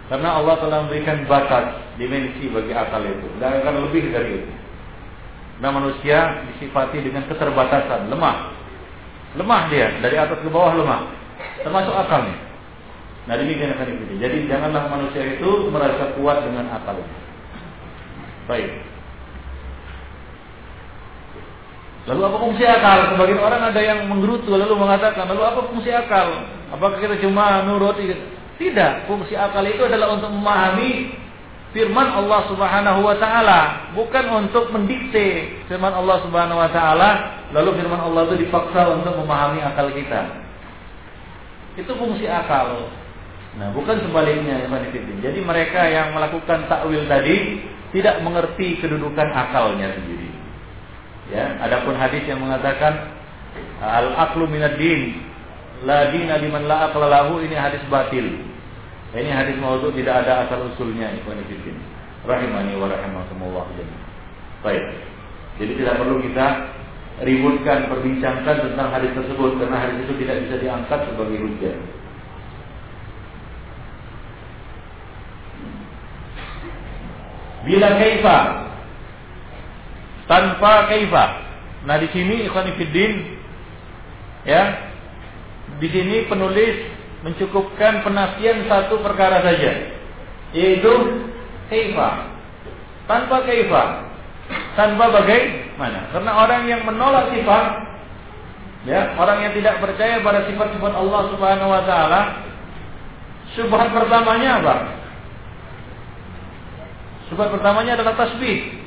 Karena Allah telah memberikan batas dimensi bagi akal itu. Dan akan lebih dari itu. Nah manusia disifati dengan keterbatasan, lemah. Lemah dia, dari atas ke bawah lemah. Termasuk akalnya. Nah demikian akan itu. Jadi janganlah manusia itu merasa kuat dengan akalnya. Baik. Lalu apa fungsi akal? Sebagian orang ada yang menggerutu lalu mengatakan, lalu apa fungsi akal? Apakah kita cuma nurut? Tidak. Fungsi akal itu adalah untuk memahami firman Allah Subhanahu wa taala, bukan untuk mendikte firman Allah Subhanahu wa taala, lalu firman Allah itu dipaksa untuk memahami akal kita. Itu fungsi akal. Nah, bukan sebaliknya, Jadi mereka yang melakukan takwil tadi tidak mengerti kedudukan akalnya sendiri. Ya, adapun hadis yang mengatakan al aklu minad din, la dina liman la aqla lahu ini hadis batil. Ini hadis maudhu tidak ada asal usulnya ikhwan fillah. Rahimani wa rahimakumullah. Baik. Jadi tidak perlu kita ributkan, perbincangkan tentang hadis tersebut karena hadis itu tidak bisa diangkat sebagai hujah. Bila kaifa tanpa kaifa. Nah di sini ikhwan fiddin ya di sini penulis mencukupkan penafsiran satu perkara saja yaitu kaifa tanpa kaifa tanpa bagaimana? Karena orang yang menolak sifat ya orang yang tidak percaya pada sifat-sifat Allah Subhanahu wa taala subhat pertamanya apa? Subhat pertamanya adalah tasbih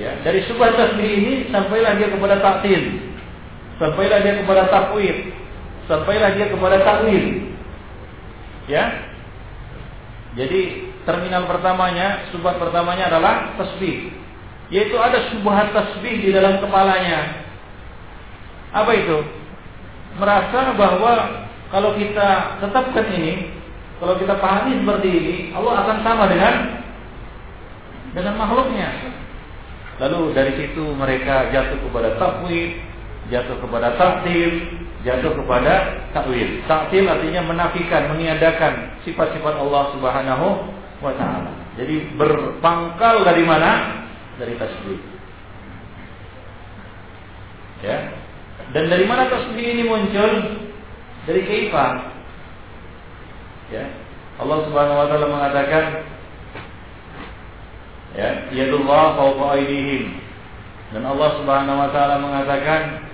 Ya, dari sebuah tasbih ini sampailah dia kepada taktil. Sampailah dia kepada takwid. Sampailah dia kepada takwil. Ya. Jadi terminal pertamanya, subhat pertamanya adalah tasbih. Yaitu ada subhat tasbih di dalam kepalanya. Apa itu? Merasa bahwa kalau kita tetapkan ini, kalau kita pahami seperti ini, Allah akan sama dengan dengan makhluknya. Lalu dari situ mereka jatuh kepada takwil, jatuh kepada taktil, jatuh kepada takwil. Taktil artinya menafikan, meniadakan sifat-sifat Allah Subhanahu wa taala. Jadi berpangkal dari mana? Dari tasbih. Ya. Dan dari mana tasbih ini muncul? Dari keifan. Ya. Allah Subhanahu wa taala mengatakan ya yadullah fawqa aydihim. Dan Allah Subhanahu wa taala mengatakan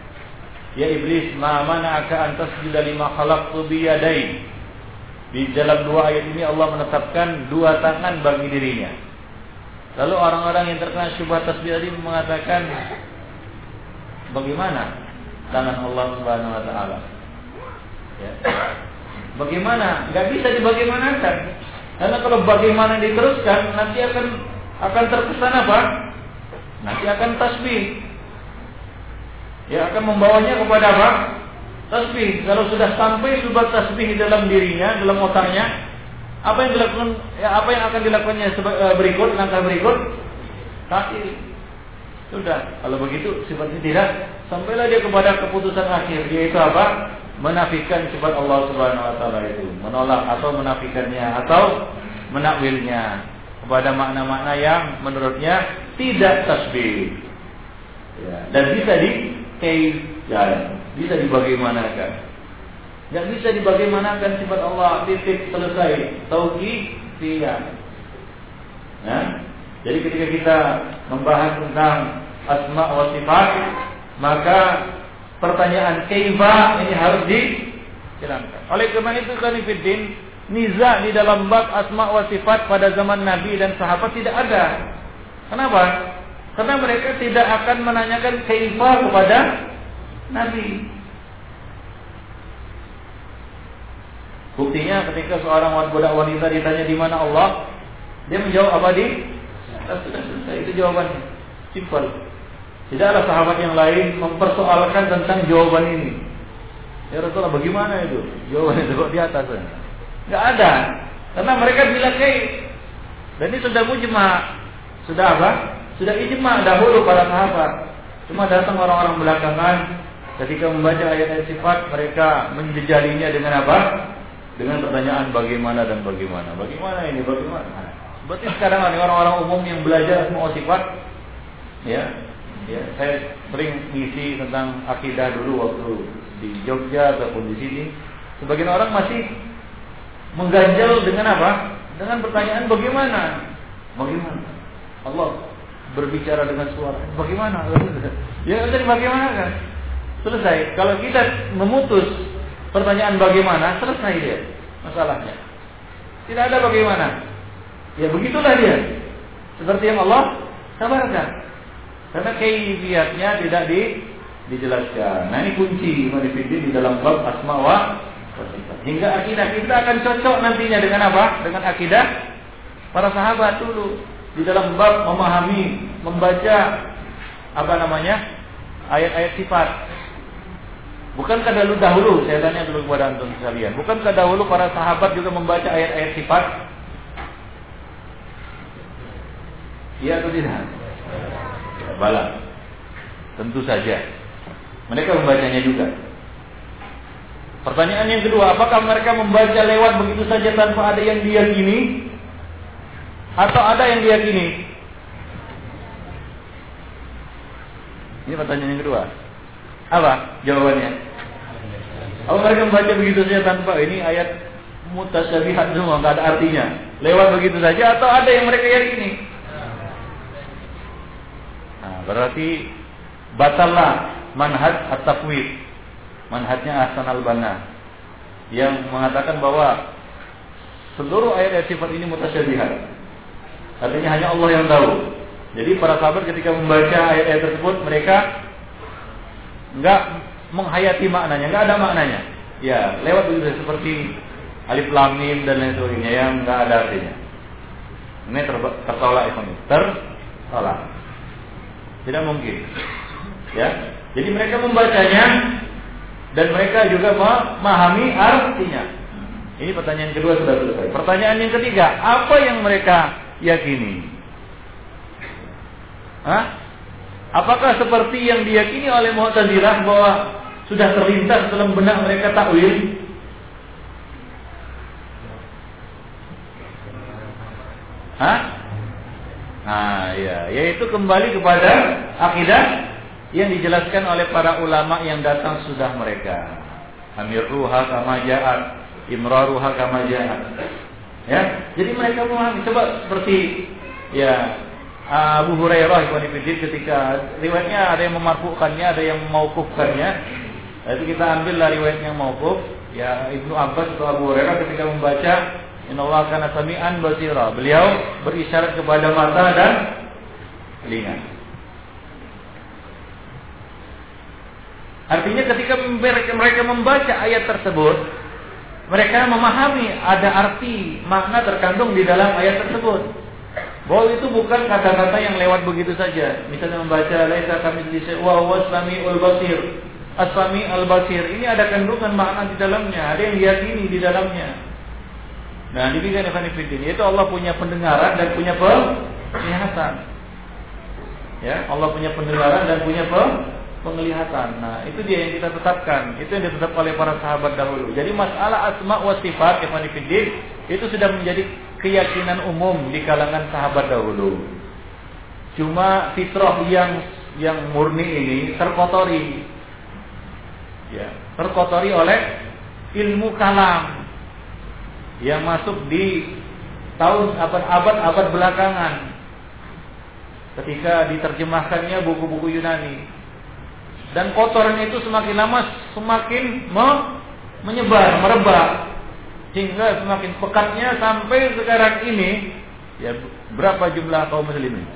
ya iblis ma mana'aka an tasjuda lima khalaqtu bi yadai di dalam dua ayat ini Allah menetapkan dua tangan bagi dirinya. Lalu orang-orang yang terkena syubhat tasbih tadi mengatakan bagaimana tangan Allah Subhanahu wa taala? Ya. Bagaimana? Nggak bisa dibagaimanakan karena kalau bagaimana diteruskan nanti akan akan terkesan apa? Nanti akan tasbih. Ya akan membawanya kepada apa? Tasbih. Kalau sudah sampai subhat tasbih dalam dirinya, dalam otaknya, apa yang dilakukan ya apa yang akan dilakukannya eh, berikut langkah berikut? Taati. Sudah, kalau begitu sifatnya tidak sampailah dia kepada keputusan akhir yaitu apa? Menafikan sifat Allah Subhanahu wa taala itu, menolak atau menafikannya atau menakwilnya kepada makna-makna yang menurutnya tidak tasbih. Ya, dan bisa di ya, bisa dibagaimanakan. Gak bisa dibagaimanakan sifat Allah titik selesai tauhidiyah. Ya. Jadi ketika kita membahas tentang asma wa sifat, maka pertanyaan kaifa ini harus dihilangkan. Oleh karena itu kanifidin niza di dalam bab asma wa sifat pada zaman Nabi dan sahabat tidak ada. Kenapa? Karena mereka tidak akan menanyakan kaifa kepada Nabi. Buktinya ketika seorang budak wanita ditanya di mana Allah, dia menjawab apa di? Selesai itu jawabannya. Simpel. Tidak ada sahabat yang lain mempersoalkan tentang jawaban ini. Ya Rasulullah bagaimana itu? Jawabannya itu di atas. Enggak ada. Karena mereka bilang kayak dan ini sudah mujma. Sudah apa? Sudah ijma dahulu para sahabat. Cuma datang orang-orang belakangan ketika membaca ayat-ayat sifat mereka menjejalinya dengan apa? dengan pertanyaan bagaimana dan bagaimana. Bagaimana ini? Bagaimana? Berarti sekarang ada orang-orang umum yang belajar semua sifat, ya, ya. Saya sering ngisi tentang akidah dulu waktu di Jogja ataupun di sini. Sebagian orang masih mengganjal dengan apa? Dengan pertanyaan bagaimana? Bagaimana? Allah berbicara dengan suara. Bagaimana? ya jadi bagaimana kan? Selesai. Kalau kita memutus pertanyaan bagaimana, selesai dia masalahnya. Tidak ada bagaimana. Ya begitulah dia. Seperti yang Allah kabarkan. Karena keifiatnya tidak di, dijelaskan. Nah ini kunci manifidin di dalam bab asma wa. Hingga akidah kita akan cocok nantinya dengan apa? Dengan akidah para sahabat dulu di dalam bab memahami, membaca apa namanya ayat-ayat sifat Bukankah dahulu dahulu saya tanya dulu kepada antum sekalian, bukankah dahulu para sahabat juga membaca ayat-ayat sifat? Iya atau tidak? Ya, bala. Tentu saja. Mereka membacanya juga. Pertanyaan yang kedua, apakah mereka membaca lewat begitu saja tanpa ada yang diyakini? Atau ada yang diyakini? Ini pertanyaan yang kedua. Apa jawabannya? Apa mereka membaca begitu saja tanpa ini ayat mutasyabihat semua nggak ada artinya. Lewat begitu saja atau ada yang mereka yakini? Nah, berarti batallah manhaj at-tafwid. Manhajnya Hasan al-Banna yang mengatakan bahwa seluruh ayat-ayat sifat ini mutasyabihat. Artinya hanya Allah yang tahu. Jadi para sahabat ketika membaca ayat-ayat tersebut mereka nggak menghayati maknanya, nggak ada maknanya. Ya, lewat begitu seperti alif lam mim dan lain sebagainya yang nggak ada artinya. Ini ter tertolak ini, tertolak. Tidak mungkin. Ya, jadi mereka membacanya dan mereka juga memahami artinya. Ini pertanyaan kedua sudah selesai. Pertanyaan yang ketiga, apa yang mereka yakini? Hah? Apakah seperti yang diyakini oleh Mu'tazilah bahwa sudah terlintas dalam benak mereka takwil? Hah? Nah, ya, yaitu kembali kepada akidah yang dijelaskan oleh para ulama yang datang sudah mereka. Amiruha kama ja'at, imraruha kama ja'at. Ya, jadi mereka memahami coba seperti ya Abu Hurairah Ibn ketika riwayatnya ada yang memarfukannya, ada yang memaukufkannya. Itu kita ambil dari riwayat yang maukuf. Ya Ibnu Abbas atau Abu Hurairah ketika membaca Inna Allah kana sami'an basira. Beliau berisyarat kepada mata dan telinga. Artinya ketika mereka membaca ayat tersebut, mereka memahami ada arti makna terkandung di dalam ayat tersebut. Bahwa itu bukan kata-kata yang lewat begitu saja. Misalnya membaca laisa kami wa huwa samiul basir. Asami al-basir ini ada kandungan makna di dalamnya, ada yang diyakini di dalamnya. Nah, demikian Ibn Fiddin, yaitu Allah punya pendengaran dan punya penglihatan. Ya, Allah punya pendengaran dan punya penglihatan. Nah, itu dia yang kita tetapkan. Itu yang ditetapkan oleh para sahabat dahulu. Jadi masalah asma wa sifat Ibn itu sudah menjadi keyakinan umum di kalangan sahabat dahulu. Cuma fitrah yang yang murni ini terkotori. Ya, terkotori oleh ilmu kalam yang masuk di tahun abad-abad abad belakangan ketika diterjemahkannya buku-buku Yunani dan kotoran itu semakin lama semakin me menyebar merebak hingga semakin pekatnya sampai sekarang ini ya berapa jumlah kaum muslimin?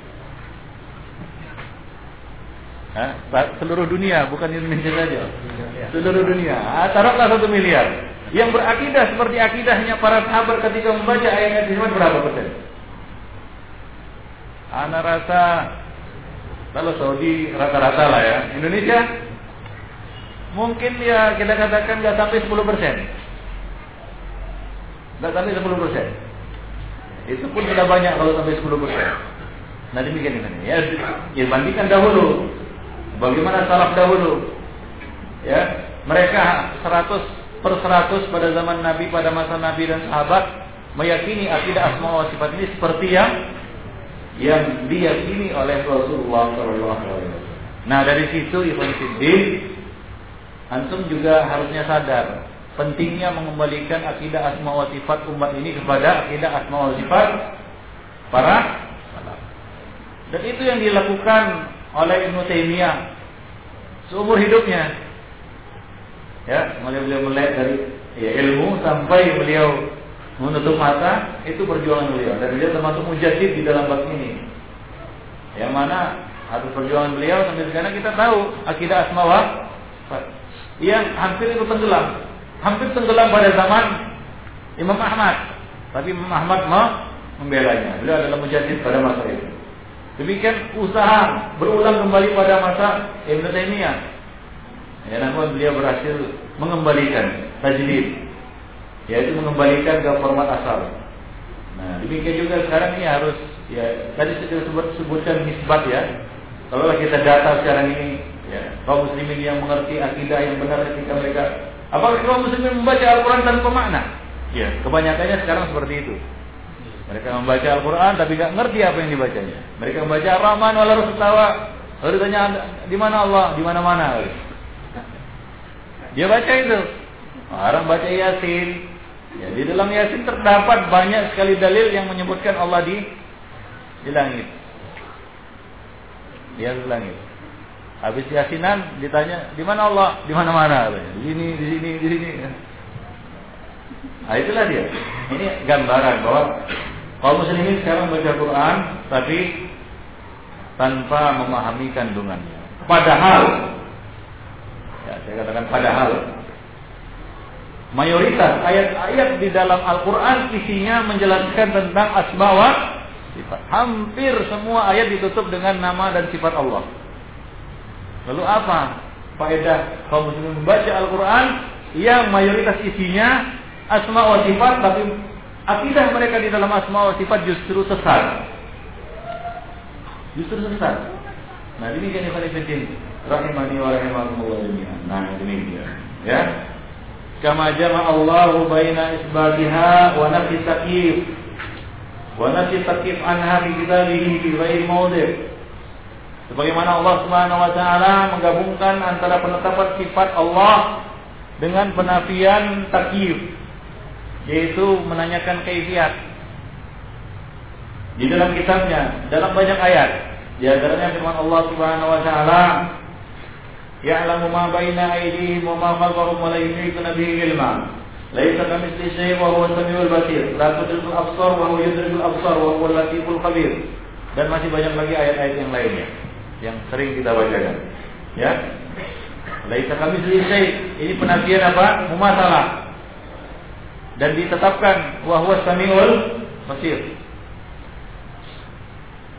Hah? Seluruh dunia, bukan Indonesia saja. Seluruh dunia. Ah, taruhlah satu miliar. Yang berakidah seperti akidahnya para sahabat ketika membaca ayat-ayat berapa persen? Ana rasa kalau Saudi rata-rata lah ya. Indonesia mungkin ya kita katakan nggak sampai 10 persen. Nggak sampai 10 persen. Itu pun sudah banyak kalau sampai 10 persen. Nah demikian ini. Ya, ya bandingkan dahulu. Bagaimana salaf dahulu. Ya, mereka 100 per 100 pada zaman Nabi, pada masa Nabi dan sahabat meyakini akidah asma wa sifat ini seperti yang yang diyakini oleh Rasulullah SAW. Nah dari situ Ibn Fiddin Antum juga harusnya sadar pentingnya mengembalikan akidah asma wa sifat umat ini kepada akidah asma wa sifat para dan itu yang dilakukan oleh Ibnu Taimiyah seumur hidupnya. Ya, mulai beliau melek dari ya, ilmu sampai beliau menutup mata, itu perjuangan beliau. Dan beliau termasuk mujahid di dalam bab ini. Yang mana atas perjuangan beliau sampai sekarang kita tahu akidah asma wa sifat. Yang hampir itu tenggelam hampir tenggelam pada zaman Imam Ahmad. Tapi Imam Ahmad mau membelanya. Beliau adalah mujahid pada masa itu. Demikian usaha berulang kembali pada masa Ibn Taimiyah. Ya, namun beliau berhasil mengembalikan tajdid, yaitu mengembalikan ke format asal. Nah, demikian juga sekarang ini harus ya tadi sudah sebut sebutkan nisbat ya. Kalau kita data sekarang ini ya kaum muslimin yang mengerti akidah yang benar ketika mereka Apakah kaum muslimin membaca Al-Quran tanpa makna? Ya, kebanyakannya sekarang seperti itu. Mereka membaca Al-Quran tapi nggak ngerti apa yang dibacanya. Mereka membaca Ar-Rahman wal Rasulullah. Lalu ditanya di mana Allah, di mana mana. Dia baca itu. Orang baca Yasin. Ya, di dalam Yasin terdapat banyak sekali dalil yang menyebutkan Allah di di langit. Dia di langit. Habis yasinan ditanya di mana Allah? Di mana-mana. Di sini, di sini, di sini. Nah itulah dia. Ini gambaran bahwa kaum muslimin sekarang baca Quran tapi tanpa memahami kandungannya. Padahal, ya saya katakan padahal, mayoritas ayat-ayat di dalam Al-Quran isinya menjelaskan tentang asma wa sifat. Hampir semua ayat ditutup dengan nama dan sifat Allah. Lalu apa faedah kaum muslimin membaca Al-Quran yang mayoritas isinya asma wa sifat tapi akidah mereka di dalam asma wa sifat justru sesat. Justru sesat. Nah ini kan Fiddin rahimani wa jami'an. Nah ini dia. Ya. Allah baina isbatiha wa nafi takif wa nafi takif anha bi kitabihi fi ghairi mawdi' Sebagaimana Allah Subhanahu wa taala menggabungkan antara penetapan sifat Allah dengan penafian takyif yaitu menanyakan kaifiat. Di dalam kitabnya dalam banyak ayat di antaranya firman Allah Subhanahu wa taala ma khalfahum wa la yuhituna bihi ilma laisa kamitslihi syai' wa huwa samiul basir la tudrikul absar wa huwa yudrikul absar wa huwa latiful khabir dan masih banyak lagi ayat-ayat yang lainnya yang sering kita bacakan. Ya. Laisa kami selesai. Ini penafian apa? Mumasalah. Dan ditetapkan wahwa samiul basir.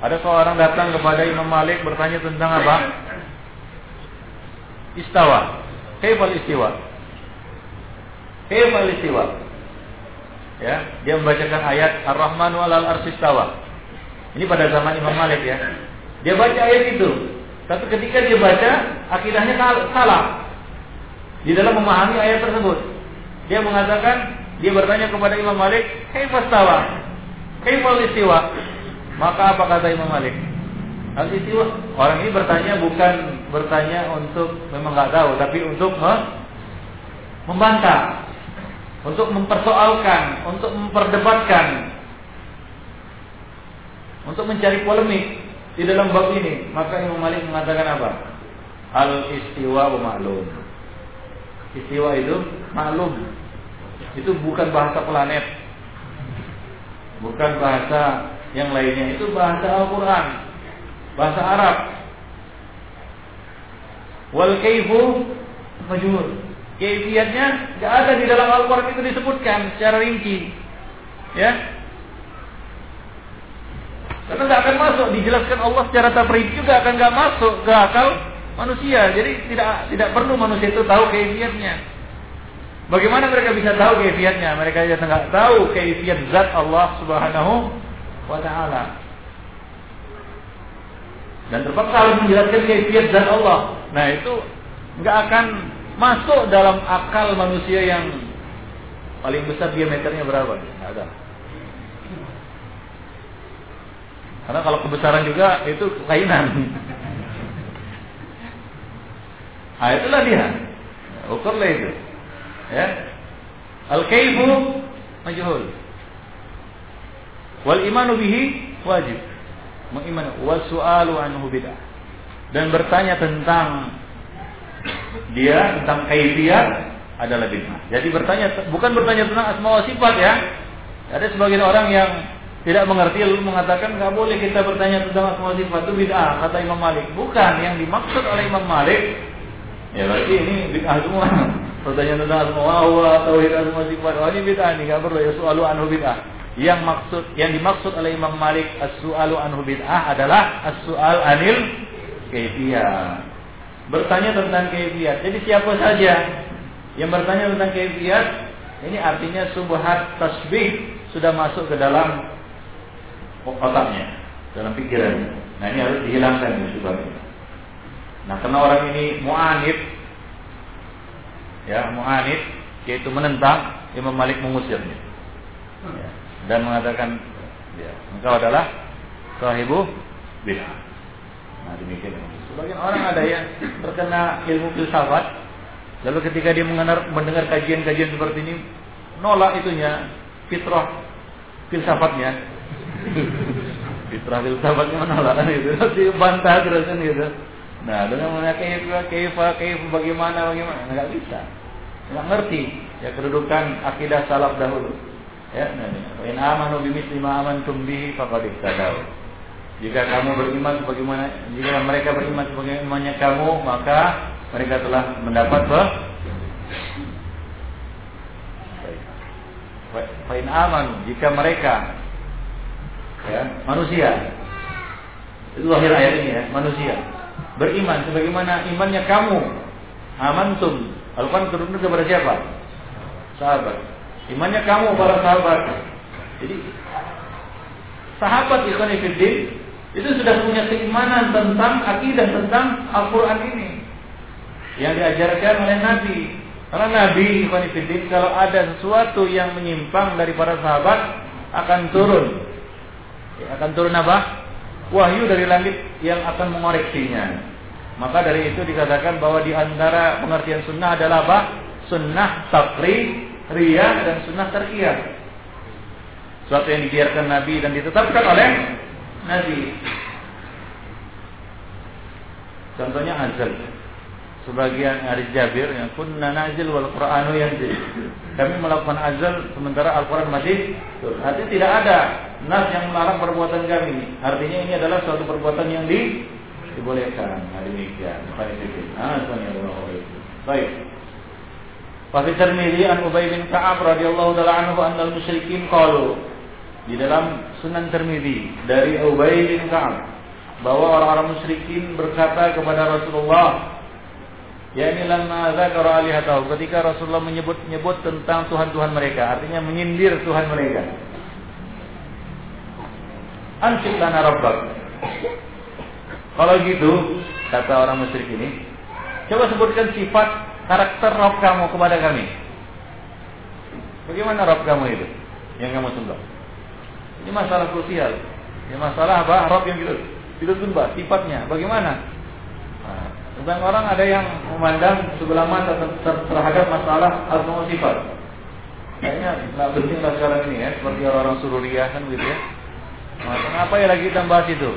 Ada seorang datang kepada Imam Malik bertanya tentang apa? Istawa. Kaifal istiwa? Kaifal istiwa? Ya, dia membacakan ayat Ar-Rahmanu 'alal arsistawa. Ini pada zaman Imam Malik ya. Dia baca ayat itu. Tapi ketika dia baca, akidahnya salah. Di dalam memahami ayat tersebut. Dia mengatakan, dia bertanya kepada Imam Malik, "Kaifastawa?" Kaifal istiwa? Maka apa kata Imam Malik? Al istiwa. Orang ini bertanya bukan bertanya untuk memang nggak tahu, tapi untuk membantah, untuk mempersoalkan, untuk memperdebatkan, untuk mencari polemik di dalam bab ini. Maka Imam Malik mengatakan apa? Al istiwa maklum. Istiwa itu maklum. Itu bukan bahasa planet, bukan bahasa yang lainnya itu bahasa Al-Quran bahasa Arab. Wal kaifu majhul. Kaifiatnya nggak ada di dalam Al-Quran itu disebutkan secara rinci. Ya. Karena nggak akan masuk dijelaskan Allah secara tabrib juga akan nggak masuk ke akal manusia. Jadi tidak tidak perlu manusia itu tahu kaifiatnya. Bagaimana mereka bisa tahu keifiatnya? Mereka tidak tahu keifiat zat Allah Subhanahu wa taala. Dan terpaksa harus menjelaskan keifiat zat Allah. Nah, itu nggak akan masuk dalam akal manusia yang paling besar diameternya berapa? Nggak ada. Karena kalau kebesaran juga itu kainan. Nah, itulah dia. Ukurlah itu. Ya. Al-kaifu majhul. Wal imanu bihi wajib. Mengiman wal su'alu anhu bid'ah. Dan bertanya tentang dia tentang kaifiyat adalah bid'ah. Jadi bertanya bukan bertanya tentang asma wa sifat ya. Ada sebagian orang yang tidak mengerti lalu mengatakan nggak boleh kita bertanya tentang asma wa sifat itu bid'ah kata Imam Malik. Bukan yang dimaksud oleh Imam Malik ya berarti ini bid'ah semua. Pertanyaan tentang asma tauhid asma sifat. Oh ini bid'ah nih, enggak perlu ya soalu anhu bid'ah. Yang maksud yang dimaksud oleh Imam Malik as-su'alu anhu bid'ah adalah as-su'al anil kaifiyah. Bertanya tentang kaifiyat. Jadi siapa saja yang bertanya tentang kaifiyat, ini artinya subhat tasbih sudah masuk ke dalam otaknya, dalam pikirannya. Nah ini harus dihilangkan subhatnya. Nah karena orang ini mu'anid ya mu'anid yaitu menentang Imam Malik mengusirnya ya, dan mengatakan ya, engkau adalah sahibu bid'ah. Nah demikian. Sebagian orang ada yang terkena ilmu filsafat, lalu ketika dia mendengar, mendengar kajian-kajian seperti ini, nolak itunya fitrah filsafatnya. fitrah filsafatnya menolak itu, dibantah terus kan gitu. Nah, dengan mengenai kaifa, kaifa, bagaimana, bagaimana, nggak bisa, nggak ngerti ya kedudukan akidah salaf dahulu. Ya, nah, in amanu bimisli ma amantum bihi faqad ihtadaw. Jika kamu beriman sebagaimana jika mereka beriman sebagaimana kamu, maka mereka telah mendapat bah Fa'in aman jika mereka ya, manusia itu lahir ayat ini ya manusia beriman sebagaimana imannya kamu amantum Al-Quran turun kepada siapa? Sahabat. Imannya kamu para sahabat. Jadi sahabat ikhwan fillah itu sudah punya keimanan tentang akidah tentang Al-Quran ini yang diajarkan oleh Nabi. Karena Nabi ikhwan fillah kalau ada sesuatu yang menyimpang dari para sahabat akan turun. Ya, akan turun apa? Wahyu dari langit yang akan mengoreksinya. Maka dari itu dikatakan bahwa di antara pengertian sunnah adalah apa? Sunnah takri, ria dan sunnah terkiyah. Suatu yang dibiarkan Nabi dan ditetapkan oleh Nabi. Contohnya azal. Sebagian hadis Jabir yang kunna nazil wal Qur'anu yanzil. Kami melakukan azal sementara Al-Qur'an masih Artinya tidak ada nas yang melarang perbuatan kami. Artinya ini adalah suatu perbuatan yang di dibolehkan. Nah demikian. Ah, Baik. Wa fi Tirmidzi an Ubay bin Ka'ab radhiyallahu taala anhu anna al-musyrikin qalu di dalam Sunan Tirmidzi dari Ubay bin Ka'ab bahwa orang-orang musyrikin berkata kepada Rasulullah Ya ini lama zakara alihatahu ketika Rasulullah menyebut-nyebut tentang Tuhan-Tuhan mereka, artinya menyindir Tuhan mereka. Ansib lana rabbak. Kalau gitu, kata orang musyrik ini, coba sebutkan sifat karakter Rabb kamu kepada kami. Bagaimana Rabb kamu itu yang kamu sembah? Ini masalah krusial. Ini masalah apa? Rabb yang gitu. Itu sembah, sifatnya. Bagaimana? Nah, orang ada yang memandang sebelah mata terhadap masalah asma sifat. Kayaknya nggak penting lah sekarang ini ya, seperti orang-orang sururiah kan gitu ya. Nah, kenapa ya lagi kita bahas itu?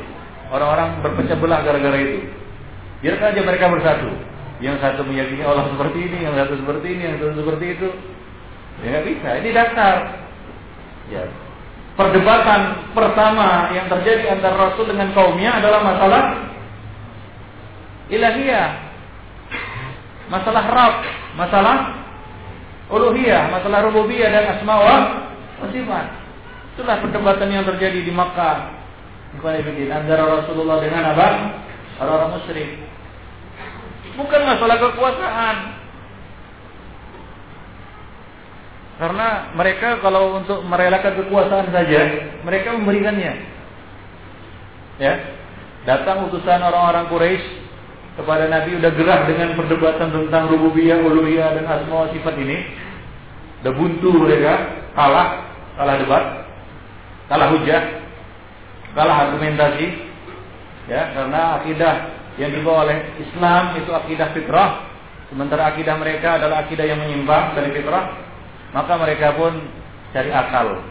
Orang-orang berpecah belah gara-gara itu. Biarkan aja mereka bersatu. Yang satu meyakini Allah seperti ini, yang satu seperti ini, yang satu seperti itu. Ya nggak bisa. Ini dasar. Ya. Perdebatan pertama yang terjadi antara Rasul dengan kaumnya adalah masalah ilahiyah. Masalah Rabb, masalah uluhiyah, masalah rububiyah dan asma wa sifat. Itulah perdebatan yang terjadi di Makkah. Antara Rasulullah dengan apa? Orang-orang musyrik. Bukan masalah kekuasaan. Karena mereka kalau untuk merelakan kekuasaan saja, mereka memberikannya. Ya. Datang utusan orang-orang Quraisy kepada Nabi udah gerah dengan perdebatan tentang rububiyah, uluhiyah dan asma sifat ini. Udah buntu mereka, kalah, kalah debat, kalah hujah, kalah argumentasi. Ya, karena akidah yang dibawa oleh Islam itu akidah fitrah, sementara akidah mereka adalah akidah yang menyimpang dari fitrah, maka mereka pun cari akal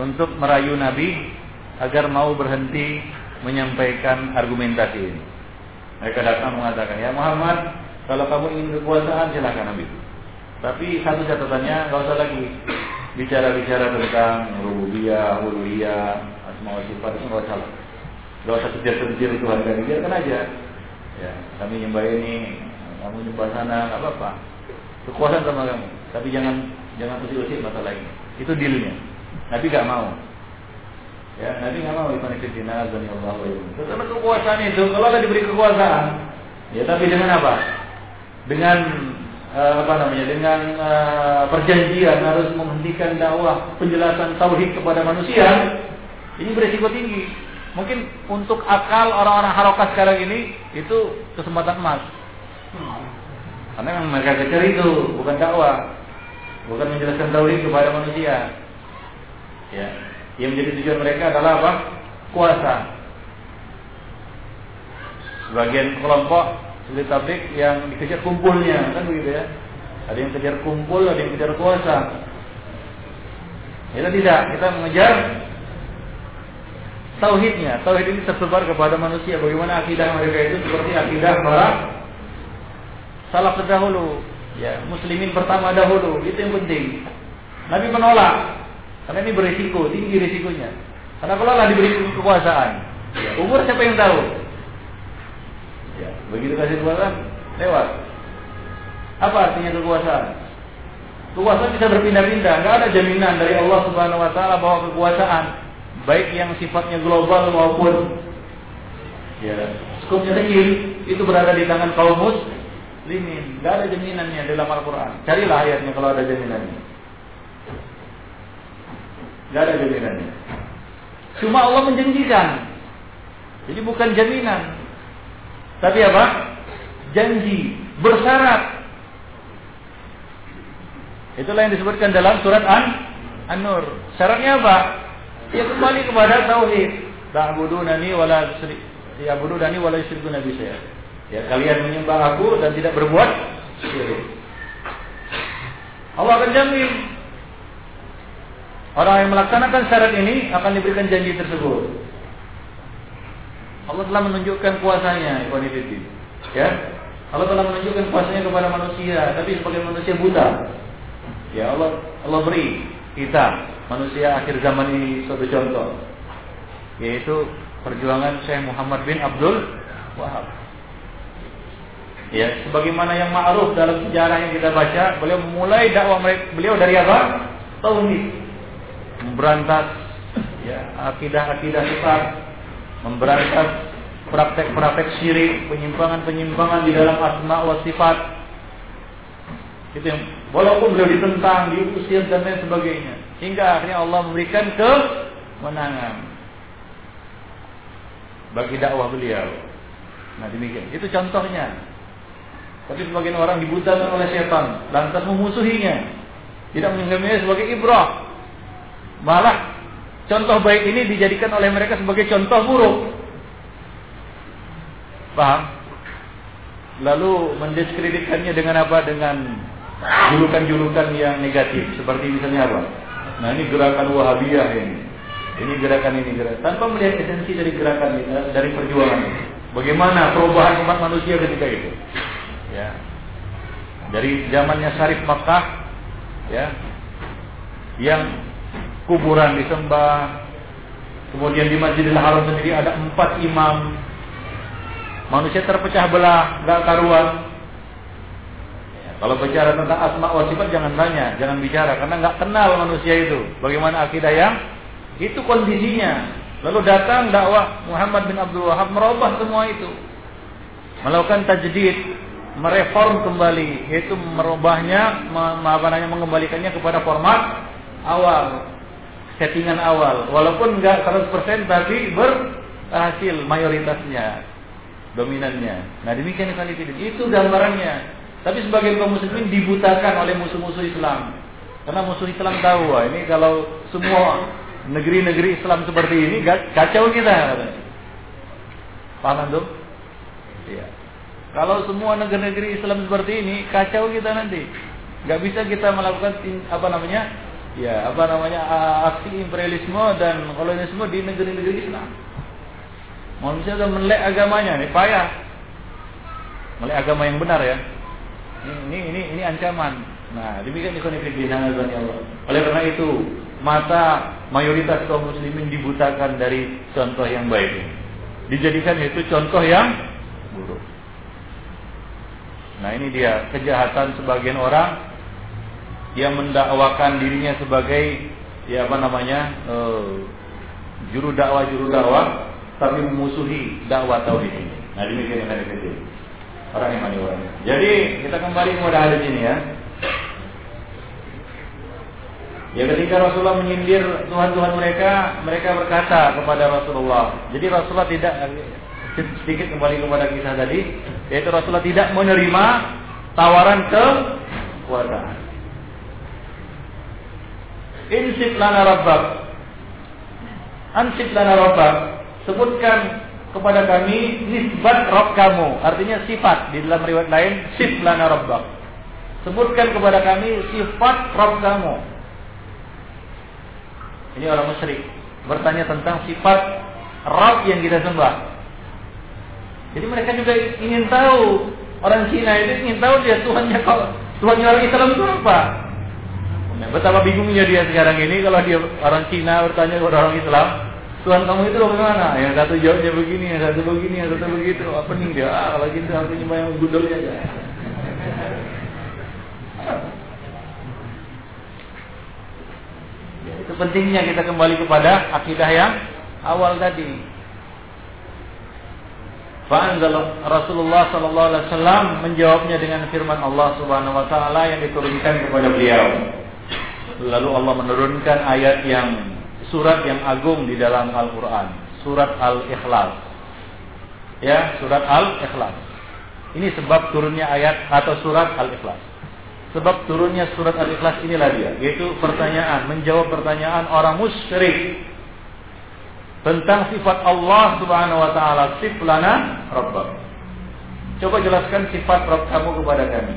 untuk merayu Nabi agar mau berhenti menyampaikan argumentasi ini. Mereka datang mengatakan, ya Muhammad, kalau kamu ingin kekuasaan silahkan ambil. Tapi satu catatannya, nggak usah lagi bicara-bicara tentang rububiyah, uluhiyah, asma wa sifat itu nggak usah. Nggak usah kejar-kejar Tuhan kami, biarkan aja. Ya, kami nyembah ini, kamu nyembah sana, nggak apa-apa. Kekuasaan sama kamu, tapi jangan jangan usik-usik masalah ini. Itu dealnya. Nabi gak mau. Ya, Nabi nggak mau iman fitina dan Allah Karena kekuasaan itu, kalau ada diberi kekuasaan, ya tapi dengan apa? Dengan uh, apa namanya? Dengan uh, perjanjian harus menghentikan dakwah penjelasan tauhid kepada manusia. Ini berisiko tinggi. Mungkin untuk akal orang-orang harokat sekarang ini itu kesempatan emas. Karena yang mereka kejar itu bukan dakwah, bukan menjelaskan tauhid kepada manusia. Ya, yang menjadi tujuan mereka adalah apa? Kuasa. Sebagian kelompok sulit tablik yang dikejar kumpulnya, kan begitu ya? Ada yang kejar kumpul, ada yang kejar kuasa. Kita tidak, kita mengejar tauhidnya. Tauhid ini tersebar kepada manusia. Bagaimana akidah mereka itu seperti akidah para salaf terdahulu. Ya, muslimin pertama dahulu, itu yang penting. Nabi menolak karena ini berisiko, tinggi risikonya. Karena kalau Allah diberi kekuasaan, ya, umur siapa yang tahu? Ya, begitu kasih kekuasaan, lewat. Apa artinya kekuasaan? Kekuasaan bisa berpindah-pindah, nggak ada jaminan dari Allah Subhanahu Wa Taala bahwa kekuasaan baik yang sifatnya global maupun ya skopnya kecil itu berada di tangan kaum muslimin. Nggak ada jaminannya dalam Al-Quran. Carilah ayatnya kalau ada jaminannya. Gak ada jaminannya. Cuma Allah menjanjikan. Jadi bukan jaminan. Tapi apa? Janji. Bersyarat. Itulah yang disebutkan dalam surat An An-Nur. Syaratnya apa? Ya kembali kepada tauhid. Ta'budunani wala ya budunani wala yusyriku nabi saya. Ya kalian menyembah aku dan tidak berbuat syirik. Allah akan jamin Orang yang melaksanakan syarat ini akan diberikan janji tersebut. Allah telah menunjukkan kuasanya, Ikhwanifidin. Ya, Allah telah menunjukkan kuasanya kepada manusia, tapi sebagai manusia buta. Ya Allah, Allah beri kita manusia akhir zaman ini suatu contoh, yaitu perjuangan Syekh Muhammad bin Abdul Wahab. Ya, sebagaimana yang ma'ruf dalam sejarah yang kita baca, beliau memulai dakwah beliau dari apa? Tauhid. memberantas ya akidah-akidah sesat, memberantas praktek-praktek syirik, penyimpangan-penyimpangan di dalam asma wa sifat. Itu yang walaupun beliau ditentang, diusir dan lain sebagainya. Hingga akhirnya Allah memberikan kemenangan bagi dakwah beliau. Nah demikian. Itu contohnya. Tapi sebagian orang dibutakan oleh setan, lantas memusuhinya. Tidak menganggapnya sebagai ibrah. Malah contoh baik ini dijadikan oleh mereka sebagai contoh buruk. Paham? Lalu mendiskreditkannya dengan apa? Dengan julukan-julukan yang negatif. Seperti misalnya apa? Nah ini gerakan Wahabiyah ini. Ini gerakan ini gerakan. Tanpa melihat esensi dari gerakan ini, eh, dari perjuangan ini. Bagaimana perubahan umat manusia ketika itu? Ya. Dari zamannya Syarif Makkah, ya, yang kuburan disembah. Kemudian di Masjidil Haram sendiri ada empat imam. Manusia terpecah belah, nggak karuan. Kalau bicara tentang asma wa sifat jangan tanya, jangan bicara karena nggak kenal manusia itu. Bagaimana akidah yang itu kondisinya. Lalu datang dakwah Muhammad bin Abdul Wahab merubah semua itu. Melakukan tajdid, mereform kembali, yaitu merubahnya, mengembalikannya kepada format awal settingan awal. Walaupun nggak 100% tapi berhasil mayoritasnya, dominannya. Nah demikian Khalifidin. Itu gambarannya. Tapi sebagian kaum muslimin dibutakan oleh musuh-musuh Islam. Karena musuh Islam tahu, ini kalau semua negeri-negeri Islam seperti ini kacau kita. Paham tuh? Iya. Kalau semua negeri-negeri Islam seperti ini kacau kita nanti. Gak bisa kita melakukan apa namanya ya apa namanya aksi imperialisme dan kolonialisme di negeri-negeri Islam. Manusia sudah melek agamanya, ini payah. Melek agama yang benar ya. Ini ini ini, ancaman. Nah, demikian ikhwan fillah Allah. Oleh karena itu, mata mayoritas kaum muslimin dibutakan dari contoh yang baik Dijadikan itu contoh yang buruk. Nah, ini dia kejahatan sebagian orang yang mendakwakan dirinya sebagai ya apa namanya uh, juru dakwah juru dakwah tapi memusuhi dakwah tauhid ini. Nah demikian yang tadi Orang yang mani orang. Jadi kita kembali kepada hadis ini ya. Ya ketika Rasulullah menyindir Tuhan-Tuhan mereka, mereka berkata kepada Rasulullah. Jadi Rasulullah tidak sedikit kembali kepada kisah tadi, yaitu Rasulullah tidak menerima tawaran kekuasaan. Insib lana rabbak. Ansib lana rabbak. Sebutkan kepada kami nisbat Rabb kamu. Artinya sifat. Di dalam riwayat lain, sif lana. Sebutkan kepada kami sifat Rabb kamu. Ini orang musyrik. Bertanya tentang sifat Rabb yang kita sembah. Jadi mereka juga ingin tahu. Orang Cina itu ingin tahu dia Tuhannya kalau Tuhannya orang Islam itu apa? Nah, betapa bingungnya dia sekarang ini kalau dia orang Cina bertanya kepada orang Islam, Tuhan kamu itu bagaimana? Yang satu jawabnya begini, yang satu begini, yang satu begitu. Apa nih dia? Ah, kalau gitu harus nyembah yang gudulnya aja. Ya, itu pentingnya kita kembali kepada akidah yang awal tadi. Fa'anzal Rasulullah sallallahu alaihi wasallam menjawabnya dengan firman Allah Subhanahu wa taala yang diturunkan kepada beliau. Lalu Allah menurunkan ayat yang surat yang agung di dalam Al-Qur'an, surat Al-Ikhlas. Ya, surat Al-Ikhlas. Ini sebab turunnya ayat atau surat Al-Ikhlas. Sebab turunnya surat Al-Ikhlas inilah dia, yaitu pertanyaan, menjawab pertanyaan orang musyrik tentang sifat Allah Subhanahu wa taala, sif lana rabbak. Coba jelaskan sifat Rabb kamu kepada kami.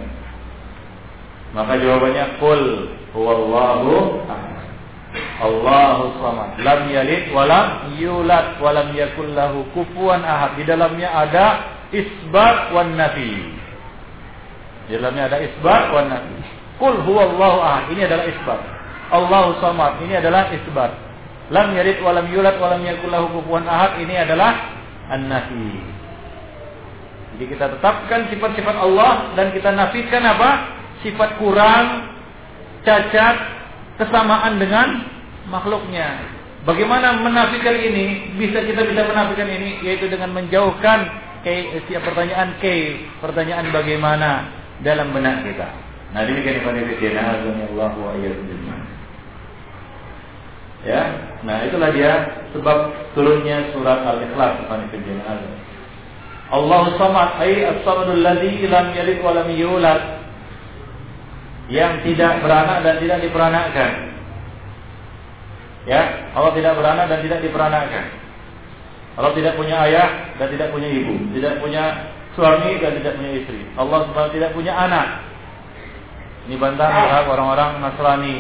Maka jawabannya kul huwallahu Allahu samad. Lam yalid wa lam yulad wa lam yakul lahu kufuwan ahad. Di dalamnya ada isbat wan nafi. Di dalamnya ada isbat wan nafi. Kul huwallahu ahad. Ini adalah isbat. Allahu samad. Ini adalah isbat. Lam yalid wa lam yulad wa lam yakul lahu kufuwan ahad. Ini adalah an-nafi. Jadi kita tetapkan sifat-sifat Allah dan kita nafikan apa? Sifat kurang cacat, kesamaan dengan makhluknya. Bagaimana menafikan ini? Bisa kita bisa menafikan ini yaitu dengan menjauhkan ke pertanyaan ke pertanyaan bagaimana dalam benak kita. Nah, demikian ikhwan fillah wa Ya. Nah, itulah dia sebab turunnya surat Al-Ikhlas ikhwan fillah. Allah samad ay as-samadul ladzi lam yalid wa lam yulad yang tidak beranak dan tidak diperanakkan. Ya, Allah tidak beranak dan tidak diperanakkan. Allah tidak punya ayah dan tidak punya ibu, tidak punya suami dan tidak punya istri. Allah Subhanahu tidak punya anak. Ini bantah terhadap orang-orang Nasrani.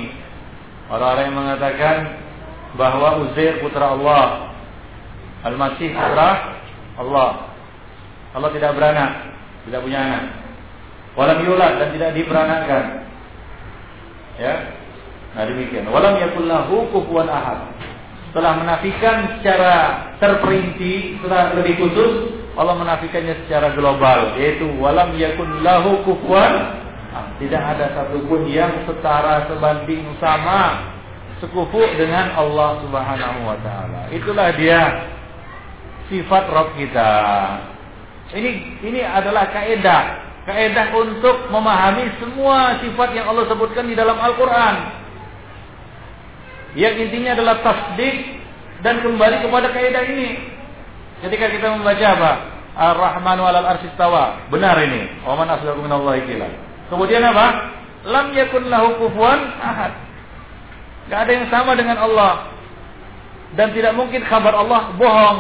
Orang-orang yang mengatakan bahwa Uzair putra Allah. Al-Masih putra Allah. Allah tidak beranak, tidak punya anak. Walam yulad dan tidak diperanakkan. Ya. Nah demikian. Walam yakullahu kufuwan ahad. Setelah menafikan secara terperinci, setelah lebih khusus, Allah menafikannya secara global, yaitu walam yakun lahu kufuwan tidak ada satupun yang setara sebanding sama sekufu dengan Allah Subhanahu wa taala. Itulah dia sifat Rabb kita. Ini ini adalah kaidah, kaidah untuk memahami semua sifat yang Allah sebutkan di dalam Al-Qur'an. Yang intinya adalah tasdik dan kembali kepada kaidah ini. Ketika kita membaca apa? Ar-Rahmanu 'alal arsistawa. Benar ini. Wa man. Kemudian apa? Lam yakun lahu kufuwan ahad. Gak ada yang sama dengan Allah. Dan tidak mungkin kabar Allah bohong.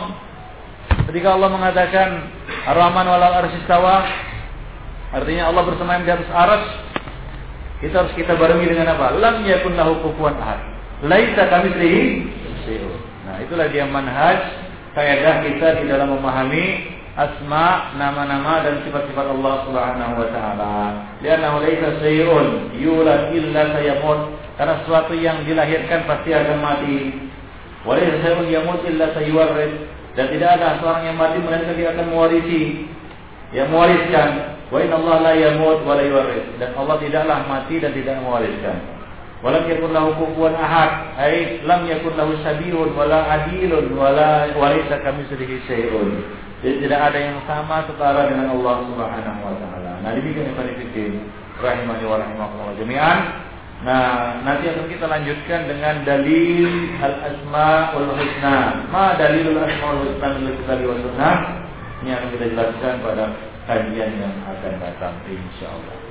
Ketika Allah mengatakan Ar-Rahman walal arsistawa artinya Allah bersemayam di atas aras kita harus kita barengi dengan apa? Lam yakun lahu kufuwan ahad. Laisa kamitslihi Nah, itulah dia manhaj kaidah kita di dalam memahami asma, nama-nama dan sifat-sifat Allah Subhanahu wa taala. Liannahu laisa syai'un yulad illa sayamut. Karena sesuatu yang dilahirkan pasti akan mati. Wa laisa syai'un yamut illa sayuwarrid dan tidak ada seorang yang mati melainkan dia akan mewarisi yang mewariskan wa inna Allah la yamut wa la yuwaris dan Allah tidaklah mati dan tidak mewariskan. Walam yakun lahu kufuwan ahad. Ai lam yakun lahu sabihun wala adilun wala warisa kamitslihi syai'un. Jadi tidak ada yang sama setara dengan Allah Subhanahu wa taala. Nah demikian yang fikir rahimani wa rahimakumullah jami'an. Nah, nanti akan kita lanjutkan dengan dalil al-asma wal husna. Ma dalilul asma wal husna min kitab wa sunnah. Ini akan kita jelaskan pada kajian yang akan datang insyaallah.